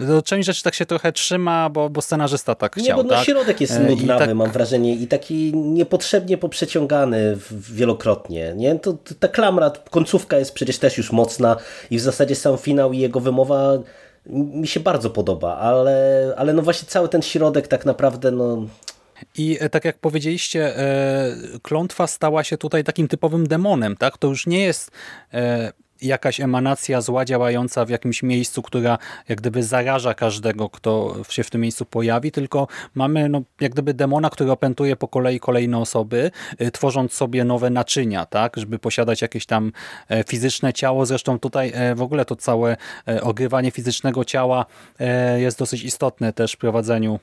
do część rzeczy tak się trochę trzyma, bo, bo scenarzysta tak nie, chciał. Nie, bo no, tak? środek jest nudnawy, tak... mam wrażenie, i taki niepotrzebnie poprzeciągany wielokrotnie. Nie? To, to, ta klamra, końcówka jest przecież też już mocna i w zasadzie sam finał i jego wymowa mi się bardzo podoba, ale, ale no właśnie cały ten środek tak naprawdę no... I e, tak jak powiedzieliście, e, klątwa stała się tutaj takim typowym demonem, tak? To już nie jest e, jakaś emanacja zła działająca w jakimś miejscu, która jak gdyby zaraża każdego, kto się w tym miejscu pojawi, tylko mamy no, jak gdyby demona, który opętuje po kolei kolejne osoby, y, tworząc sobie nowe naczynia, tak, żeby posiadać jakieś tam e, fizyczne ciało. Zresztą tutaj e, w ogóle to całe e, ogrywanie fizycznego ciała jest dosyć istotne też w prowadzeniu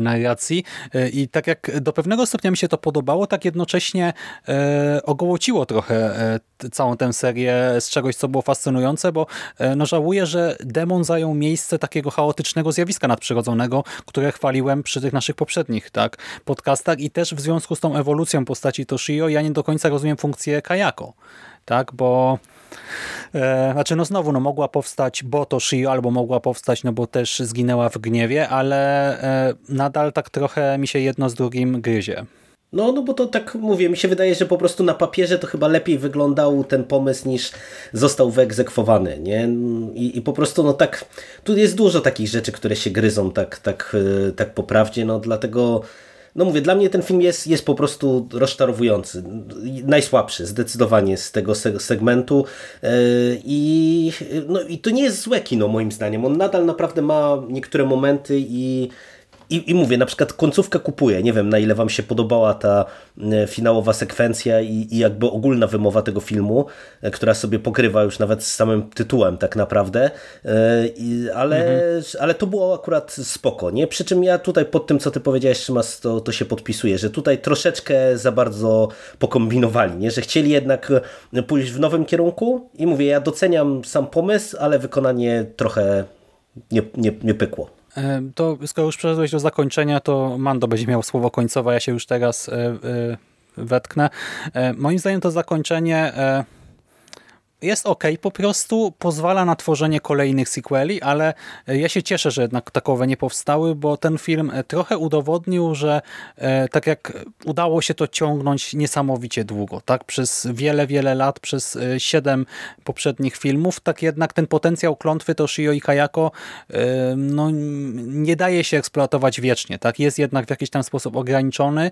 narracji. E, i tak jak do pewnego stopnia mi się to podobało, tak jednocześnie e, ogołociło trochę całą tę serię z czegoś, co było fascynujące, bo no żałuję, że demon zajął miejsce takiego chaotycznego zjawiska nadprzyrodzonego, które chwaliłem przy tych naszych poprzednich tak, podcastach. I też w związku z tą ewolucją postaci Toshio ja nie do końca rozumiem funkcję Kayako, tak, bo E, znaczy, no znowu, no mogła powstać, bo to Shio, albo mogła powstać, no bo też zginęła w gniewie, ale e, nadal tak trochę mi się jedno z drugim gryzie. No, no bo to tak mówię, mi się wydaje, że po prostu na papierze to chyba lepiej wyglądał ten pomysł niż został wyegzekwowany, nie? I, i po prostu no tak, tu jest dużo takich rzeczy, które się gryzą tak, tak, e, tak po prawdzie, no dlatego no mówię, dla mnie ten film jest, jest po prostu rozczarowujący. Najsłabszy zdecydowanie z tego segmentu i, no, i to nie jest złe kino moim zdaniem. On nadal naprawdę ma niektóre momenty i i, I mówię, na przykład końcówkę kupuję. Nie wiem, na ile wam się podobała ta e, finałowa sekwencja i, i jakby ogólna wymowa tego filmu, e, która sobie pokrywa już nawet z samym tytułem tak naprawdę. E, I, ale, mhm. ale to było akurat spoko, nie? Przy czym ja tutaj pod tym, co ty powiedziałeś, Szymas, to, to się podpisuję, że tutaj troszeczkę za bardzo pokombinowali, nie? Że chcieli jednak pójść w nowym kierunku i mówię, ja doceniam sam pomysł, ale wykonanie trochę nie, nie, nie pykło. To skoro już przeszedłeś do zakończenia, to Mando będzie miał słowo końcowe, ja się już teraz e, e, wetknę. E, moim zdaniem to zakończenie jest ok, po prostu pozwala na tworzenie kolejnych sequeli, ale e, ja się cieszę, że jednak takowe nie powstały, bo ten film e, trochę udowodnił, że e, tak jak udało się to ciągnąć niesamowicie długo, tak? Przez wiele, wiele lat, przez siedem poprzednich filmów, tak jednak ten potencjał klątwy Toshio i Kayako no, nie daje się eksploatować wiecznie, tak? Jest jednak w jakiś tam sposób ograniczony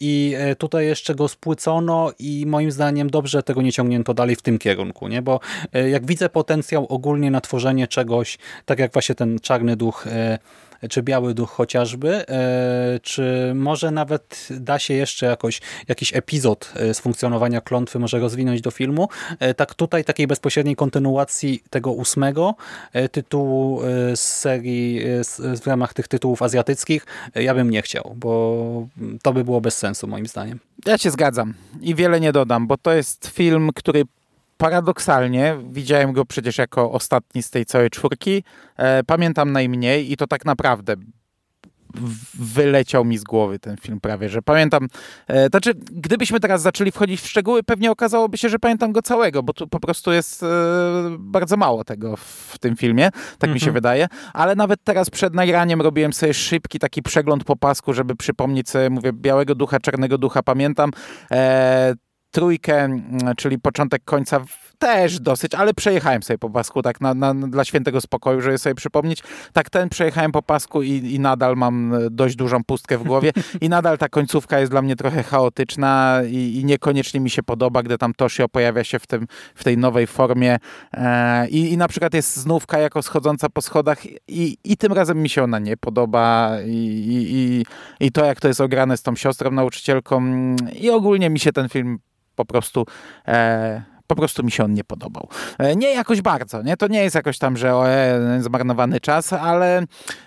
i tutaj jeszcze go spłycono i moim zdaniem dobrze tego nie ciągnięto dalej w tym kierunku kierunku, nie? bo e, jak widzę potencjał ogólnie na tworzenie czegoś, tak jak właśnie ten czarny duch e, czy biały duch chociażby, e, czy może nawet da się jeszcze jakoś, jakiś epizod z funkcjonowania klątwy może rozwinąć do filmu, tak tutaj takiej bezpośredniej kontynuacji tego ósmego tytułu z serii w ramach tych tytułów azjatyckich ja bym nie chciał, bo to by było bez sensu moim zdaniem. Ja się zgadzam i wiele nie dodam, bo to jest film, który paradoksalnie, widziałem go przecież jako ostatni z tej całej czwórki, e, pamiętam najmniej i to tak naprawdę wyleciał mi z głowy ten film prawie, że pamiętam, e, znaczy gdybyśmy teraz zaczęli wchodzić w szczegóły, pewnie okazałoby się, że pamiętam go całego, bo tu po prostu jest e, bardzo mało tego w tym filmie, tak mi się mhm. wydaje, ale nawet teraz przed nagraniem robiłem sobie szybki taki przegląd po pasku, żeby przypomnieć sobie, mówię, Białego Ducha, Czarnego Ducha pamiętam, e, trójkę, mm, czyli początek końca też dosyć, ale przejechałem sobie po pasku tak na, na, dla świętego spokoju, żeby sobie przypomnieć. Tak ten przejechałem po pasku i, i nadal mam dość dużą pustkę w głowie. I nadal ta końcówka jest dla mnie trochę chaotyczna i, i niekoniecznie mi się podoba, gdy tam Toshio pojawia się w, tym, w tej nowej formie. E, i, i na przykład jest znówka jako schodząca po schodach i, i tym razem mi się ona nie podoba. I, i, i to jak to jest ograne z tą siostrą nauczycielką i ogólnie mi się ten film po prostu e, po prostu mi się on nie podobał. E, nie jakoś bardzo, nie? To nie jest jakoś tam, że o, e, zmarnowany czas, ale...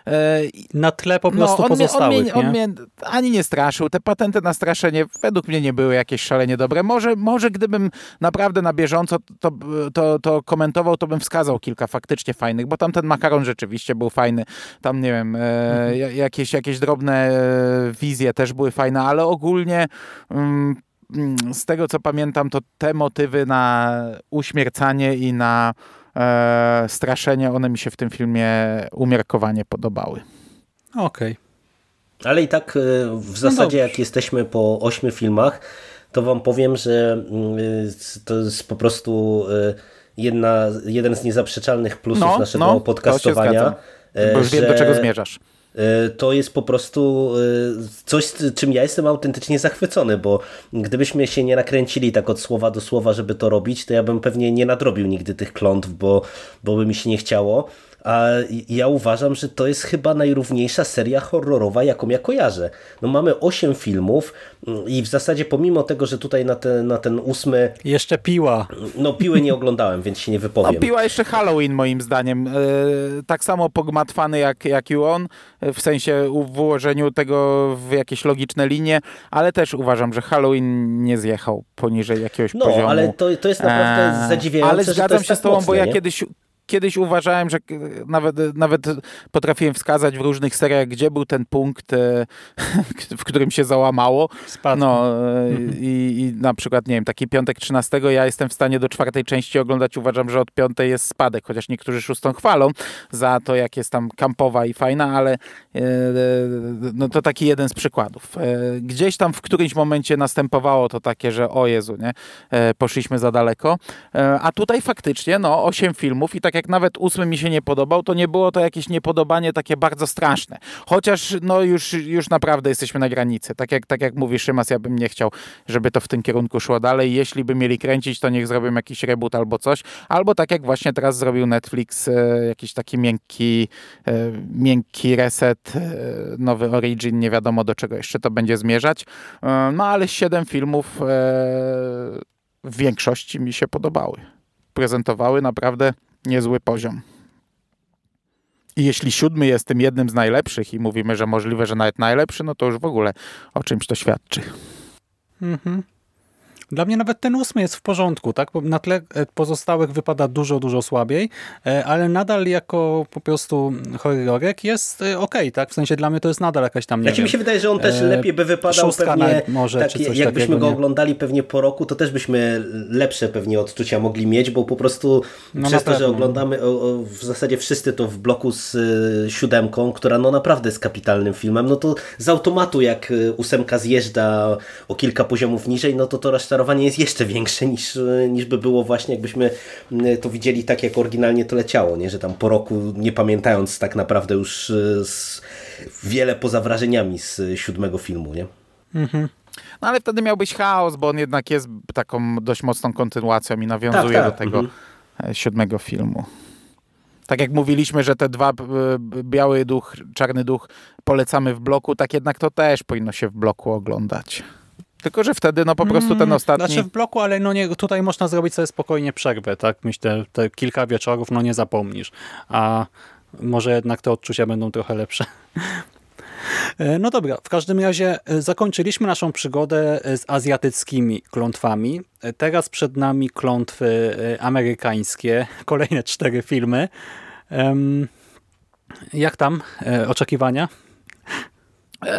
E, na tle po prostu no, on pozostałych, mnie, on, mnie, on mnie ani nie straszył. Te patenty na straszenie według mnie nie były jakieś szalenie dobre. Może, może gdybym naprawdę na bieżąco to, to, to komentował, to bym wskazał kilka faktycznie fajnych, bo tam ten makaron rzeczywiście był fajny. Tam, nie wiem, mhm. jakieś, jakieś drobne wizje też były fajne, ale ogólnie... Mm, z tego co pamiętam, to te motywy na uśmiercanie i na e, straszenie, one mi się w tym filmie umiarkowanie podobały. Okej. Okay. Ale i tak e, w no zasadzie, no jak jesteśmy po ośmiu filmach, to wam powiem, że mm, to jest po prostu e, jedna, jeden z niezaprzeczalnych plusów no, naszego no, podcastowania. Bo już że... wiem, do czego zmierzasz. E, to jest po prostu e, coś, czym ja jestem autentycznie zachwycony, bo gdybyśmy się nie nakręcili tak od słowa do słowa, żeby to robić, to ja bym pewnie nie nadrobił nigdy tych klątw, bo, bo by mi się nie chciało. A ja uważam, że to jest chyba najrówniejsza seria horrorowa, jaką ja kojarzę. No mamy 8 filmów mm, i w zasadzie pomimo tego, że tutaj na, te, na ten ósmy... Jeszcze Piła. No Piły nie oglądałem, więc się nie wypowiem. No Piła jeszcze Halloween moim zdaniem. E, tak samo pogmatwany jak, jak i on, w sensie w ułożeniu tego w jakieś logiczne linie, ale też uważam, że Halloween nie zjechał poniżej jakiegoś no, poziomu. No, ale to, to jest naprawdę e, zadziwiające, Ale zgadzam się tak z tobą, mocne, bo ja nie? kiedyś kiedyś uważałem, że nawet, nawet potrafiłem wskazać w różnych seriach, gdzie był ten punkt, e, w którym się załamało. Spadł. No, e, i, i, na przykład, nie wiem, taki piątek 13, ja jestem w stanie do czwartej części oglądać. Uważam, że od piątej jest spadek, chociaż niektórzy szóstą chwalą za to, jak jest tam kampowa i fajna, ale e, no to taki jeden z przykładów. Gdzieś tam w którymś momencie następowało to takie, że o Jezu, nie, poszliśmy za daleko. A tutaj faktycznie, no, osiem filmów i tak tak jak nawet ósmy mi się nie podobał, to nie było to jakieś niepodobanie takie bardzo straszne. Chociaż no już, już naprawdę jesteśmy na granicy. Tak jak, tak jak mówi Szymas, ja bym nie chciał, żeby to w tym kierunku szło dalej. Jeśli by mieli kręcić, to niech zrobią jakiś reboot albo coś. Albo tak jak właśnie teraz zrobił Netflix, e, jakiś taki miękki, e, miękki reset, e, nowy origin, nie wiadomo do czego jeszcze to będzie zmierzać. E, no ale siedem filmów e, w większości mi się podobały. Prezentowały naprawdę niezły poziom. I jeśli siódmy jest tym jednym z najlepszych i mówimy, że możliwe, że nawet najlepszy, no to już w ogóle o czymś to świadczy. Mhm. Dla mnie nawet ten ósmy jest w porządku, tak? Na tle e, pozostałych wypada dużo, dużo słabiej, e, ale nadal jako po prostu horrorek jest e, ok, tak? W sensie dla mnie to jest nadal jakaś tam, nie znaczy mi się wydaje, że on też lepiej by wypadał pewnie, może, tak, jakbyśmy takiego, go nie? oglądali pewnie po roku, to też byśmy lepsze pewnie odczucia mogli mieć, bo po prostu No przez to, że oglądamy o, o, w zasadzie wszyscy to w bloku z y, siódemką, która no naprawdę jest kapitalnym filmem, no to z automatu jak ósemka zjeżdża o kilka poziomów niżej, no to to rozczarowanie jest jeszcze większe niż, niż by było właśnie jakbyśmy y, to widzieli tak, jak oryginalnie to leciało, nie? że tam po roku, nie pamiętając tak naprawdę już z, wiele poza wrażeniami z siódmego filmu, nie? No ale wtedy miałbyś chaos, bo on jednak jest taką dość mocną kontynuacją i nawiązuje Tak, tak, do tego mhm. e, siódmego filmu. Tak jak mówiliśmy, że te dwa, e, Biały Duch, Czarny Duch polecamy w bloku, tak jednak to też powinno się w bloku oglądać. Tylko, że wtedy no po prostu ten ostatni... Znaczy w bloku, ale no nie, tutaj można zrobić sobie spokojnie przerwę, tak? Myślę, te kilka wieczorów, no nie zapomnisz. A może jednak te odczucia będą trochę lepsze. E, No dobra, w każdym razie e, zakończyliśmy naszą przygodę e, z azjatyckimi klątwami. Teraz przed nami klątwy amerykańskie, kolejne cztery filmy. Jak tam oczekiwania?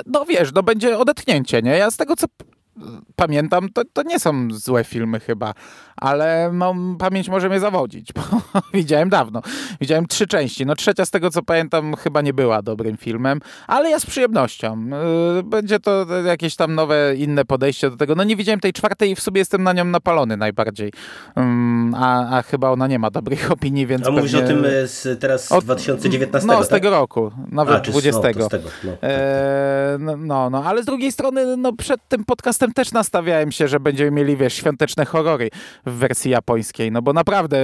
No wiesz, no będzie odetchnięcie, nie? Ja z tego, co pamiętam, to, to nie są złe filmy chyba, ale no, pamięć może mnie zawodzić, bo widziałem dawno. Widziałem trzy części. No trzecia z tego, co pamiętam, chyba nie była dobrym filmem, ale ja z przyjemnością. Yy, Będzie to jakieś tam nowe, inne podejście do tego. No nie widziałem tej czwartej i w sobie jestem na nią napalony najbardziej. Ym, A, a chyba ona nie ma dobrych opinii, więc A mówisz o pewnie- tym e, z, teraz z Od- 2019, No, z tak? tego roku, nawet A, czy z- 20. No, tego, no. Eee, no, no, no, ale z drugiej strony, no, przed tym podcastem też nastawiałem się, że będziemy mieli, wiesz, świąteczne horrory w wersji japońskiej, no bo naprawdę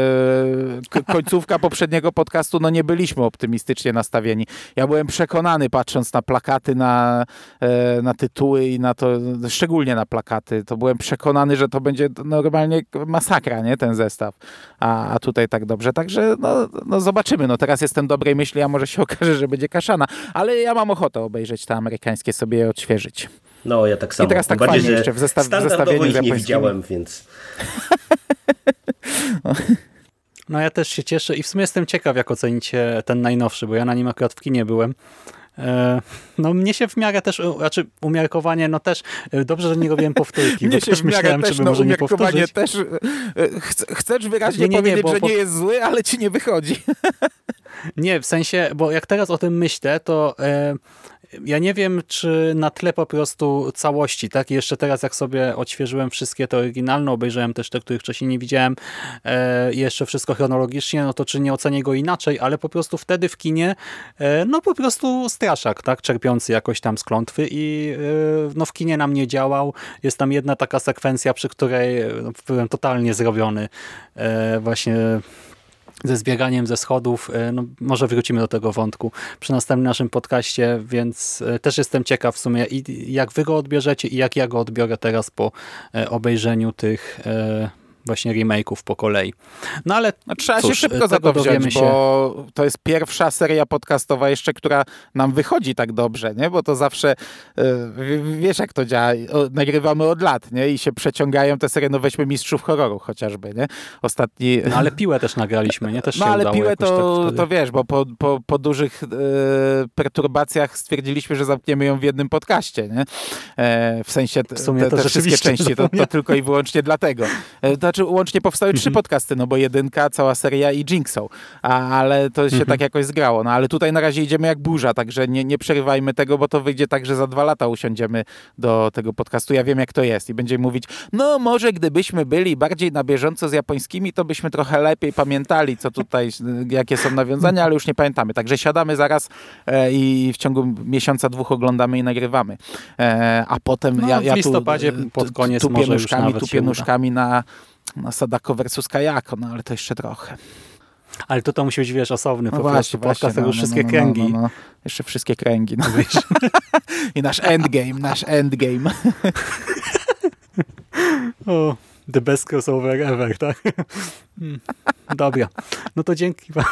e, końcówka poprzedniego podcastu, no nie byliśmy optymistycznie nastawieni. Ja byłem przekonany, patrząc na plakaty, na, e, na tytuły i na to, szczególnie na plakaty, to byłem przekonany, że to będzie normalnie masakra, nie, ten zestaw. A, a tutaj tak dobrze, także no, no zobaczymy, no teraz jestem dobrej myśli, a może się okaże, że będzie kaszana, ale ja mam ochotę obejrzeć te amerykańskie, sobie je odświeżyć. No, ja tak samo. teraz Tym tak bardziej, fajnie jeszcze w zestaw- standardowo ich nie widziałem, więc... No ja też się cieszę i w sumie jestem ciekaw, jak ocenicie ten najnowszy, bo ja na nim akurat w kinie byłem. E, No mnie się w miarę też, znaczy umiarkowanie, no też e, dobrze, że nie robiłem powtórki, Mnie bo się też w miarę myślałem, też, czy by no może nie umiarkowanie powtórzyć. też, e, chc- chcesz wyraźnie Nie, nie, nie, powiedzieć, bo że po- nie jest zły, ale ci nie wychodzi. Nie, w sensie, bo jak teraz o tym myślę, to e, ja nie wiem, czy na tle po prostu całości, tak? I jeszcze teraz, jak sobie odświeżyłem wszystkie te oryginalne, obejrzałem też te, których wcześniej nie widziałem, e, jeszcze wszystko chronologicznie, no to czy nie ocenię go inaczej, ale po prostu wtedy w kinie, e, no po prostu straszak, tak? Czerpiący jakoś tam z klątwy i e, no w kinie nam nie działał. Jest tam jedna taka sekwencja, przy której no, byłem totalnie zrobiony e, właśnie ze zbieganiem ze schodów. E, No, może wrócimy do tego wątku przy następnym naszym podcaście, więc e, też jestem ciekaw w sumie i jak wy go odbierzecie i jak ja go odbiorę teraz po e, obejrzeniu tych właśnie remake'ów po kolei. No ale No, trzeba Cóż, się szybko za to wziąć, bo to jest pierwsza seria podcastowa jeszcze, która nam wychodzi tak dobrze, nie? Bo to zawsze, w- wiesz jak to działa, nagrywamy od lat, nie? I się przeciągają te serie, no weźmy Mistrzów Horroru chociażby, nie? Ostatni... No ale piłę też nagraliśmy, nie? Też No się ale piłę jakoś to, tak to wiesz, bo po, po, po dużych e, perturbacjach stwierdziliśmy, że zamkniemy ją w jednym podcaście, nie? E, w sensie te, W sumie te, te wszystkie części, to, to tylko i wyłącznie dlatego. E, to, znaczy łącznie powstały trzy Mhm. podcasty, no bo jedynka, cała seria i Jinx są, a, ale to się Mhm. tak jakoś zgrało. No ale tutaj na razie idziemy jak burza, także nie, nie przerywajmy tego, bo to wyjdzie tak, że za dwa lata usiądziemy do tego podcastu. Ja wiem jak to jest i będziemy mówić, no może gdybyśmy byli bardziej na bieżąco z japońskimi, to byśmy trochę lepiej pamiętali, co tutaj, jakie są nawiązania, ale już nie pamiętamy. Także siadamy zaraz e, i w ciągu miesiąca, dwóch oglądamy i nagrywamy. E, a potem No, ja, w ja tu, listopadzie pod tu- koniec tupię może nóżkami, tupię nóżkami na, na Sadako versus Kajako, no ale to jeszcze trochę. Ale to to musi być, wiesz, osobny No po właśnie, prostu podcast, No, już no, wszystkie no, kręgi. No, no, no. Jeszcze wszystkie kręgi. No, wiesz. I nasz endgame, nasz endgame. O, the best crossover ever, tak? Mm, Dobra. No to dzięki wam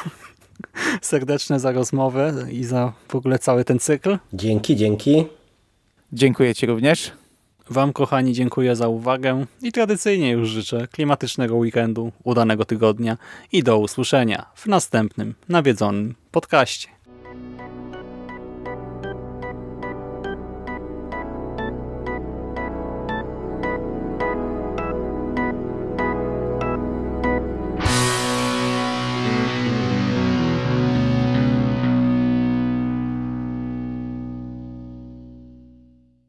serdeczne za rozmowę i za w ogóle cały ten cykl. Dzięki, dzięki. Dziękuję Ci również. Wam, kochani, dziękuję za uwagę i tradycyjnie już życzę klimatycznego weekendu, udanego tygodnia i do usłyszenia w następnym nawiedzonym podcaście.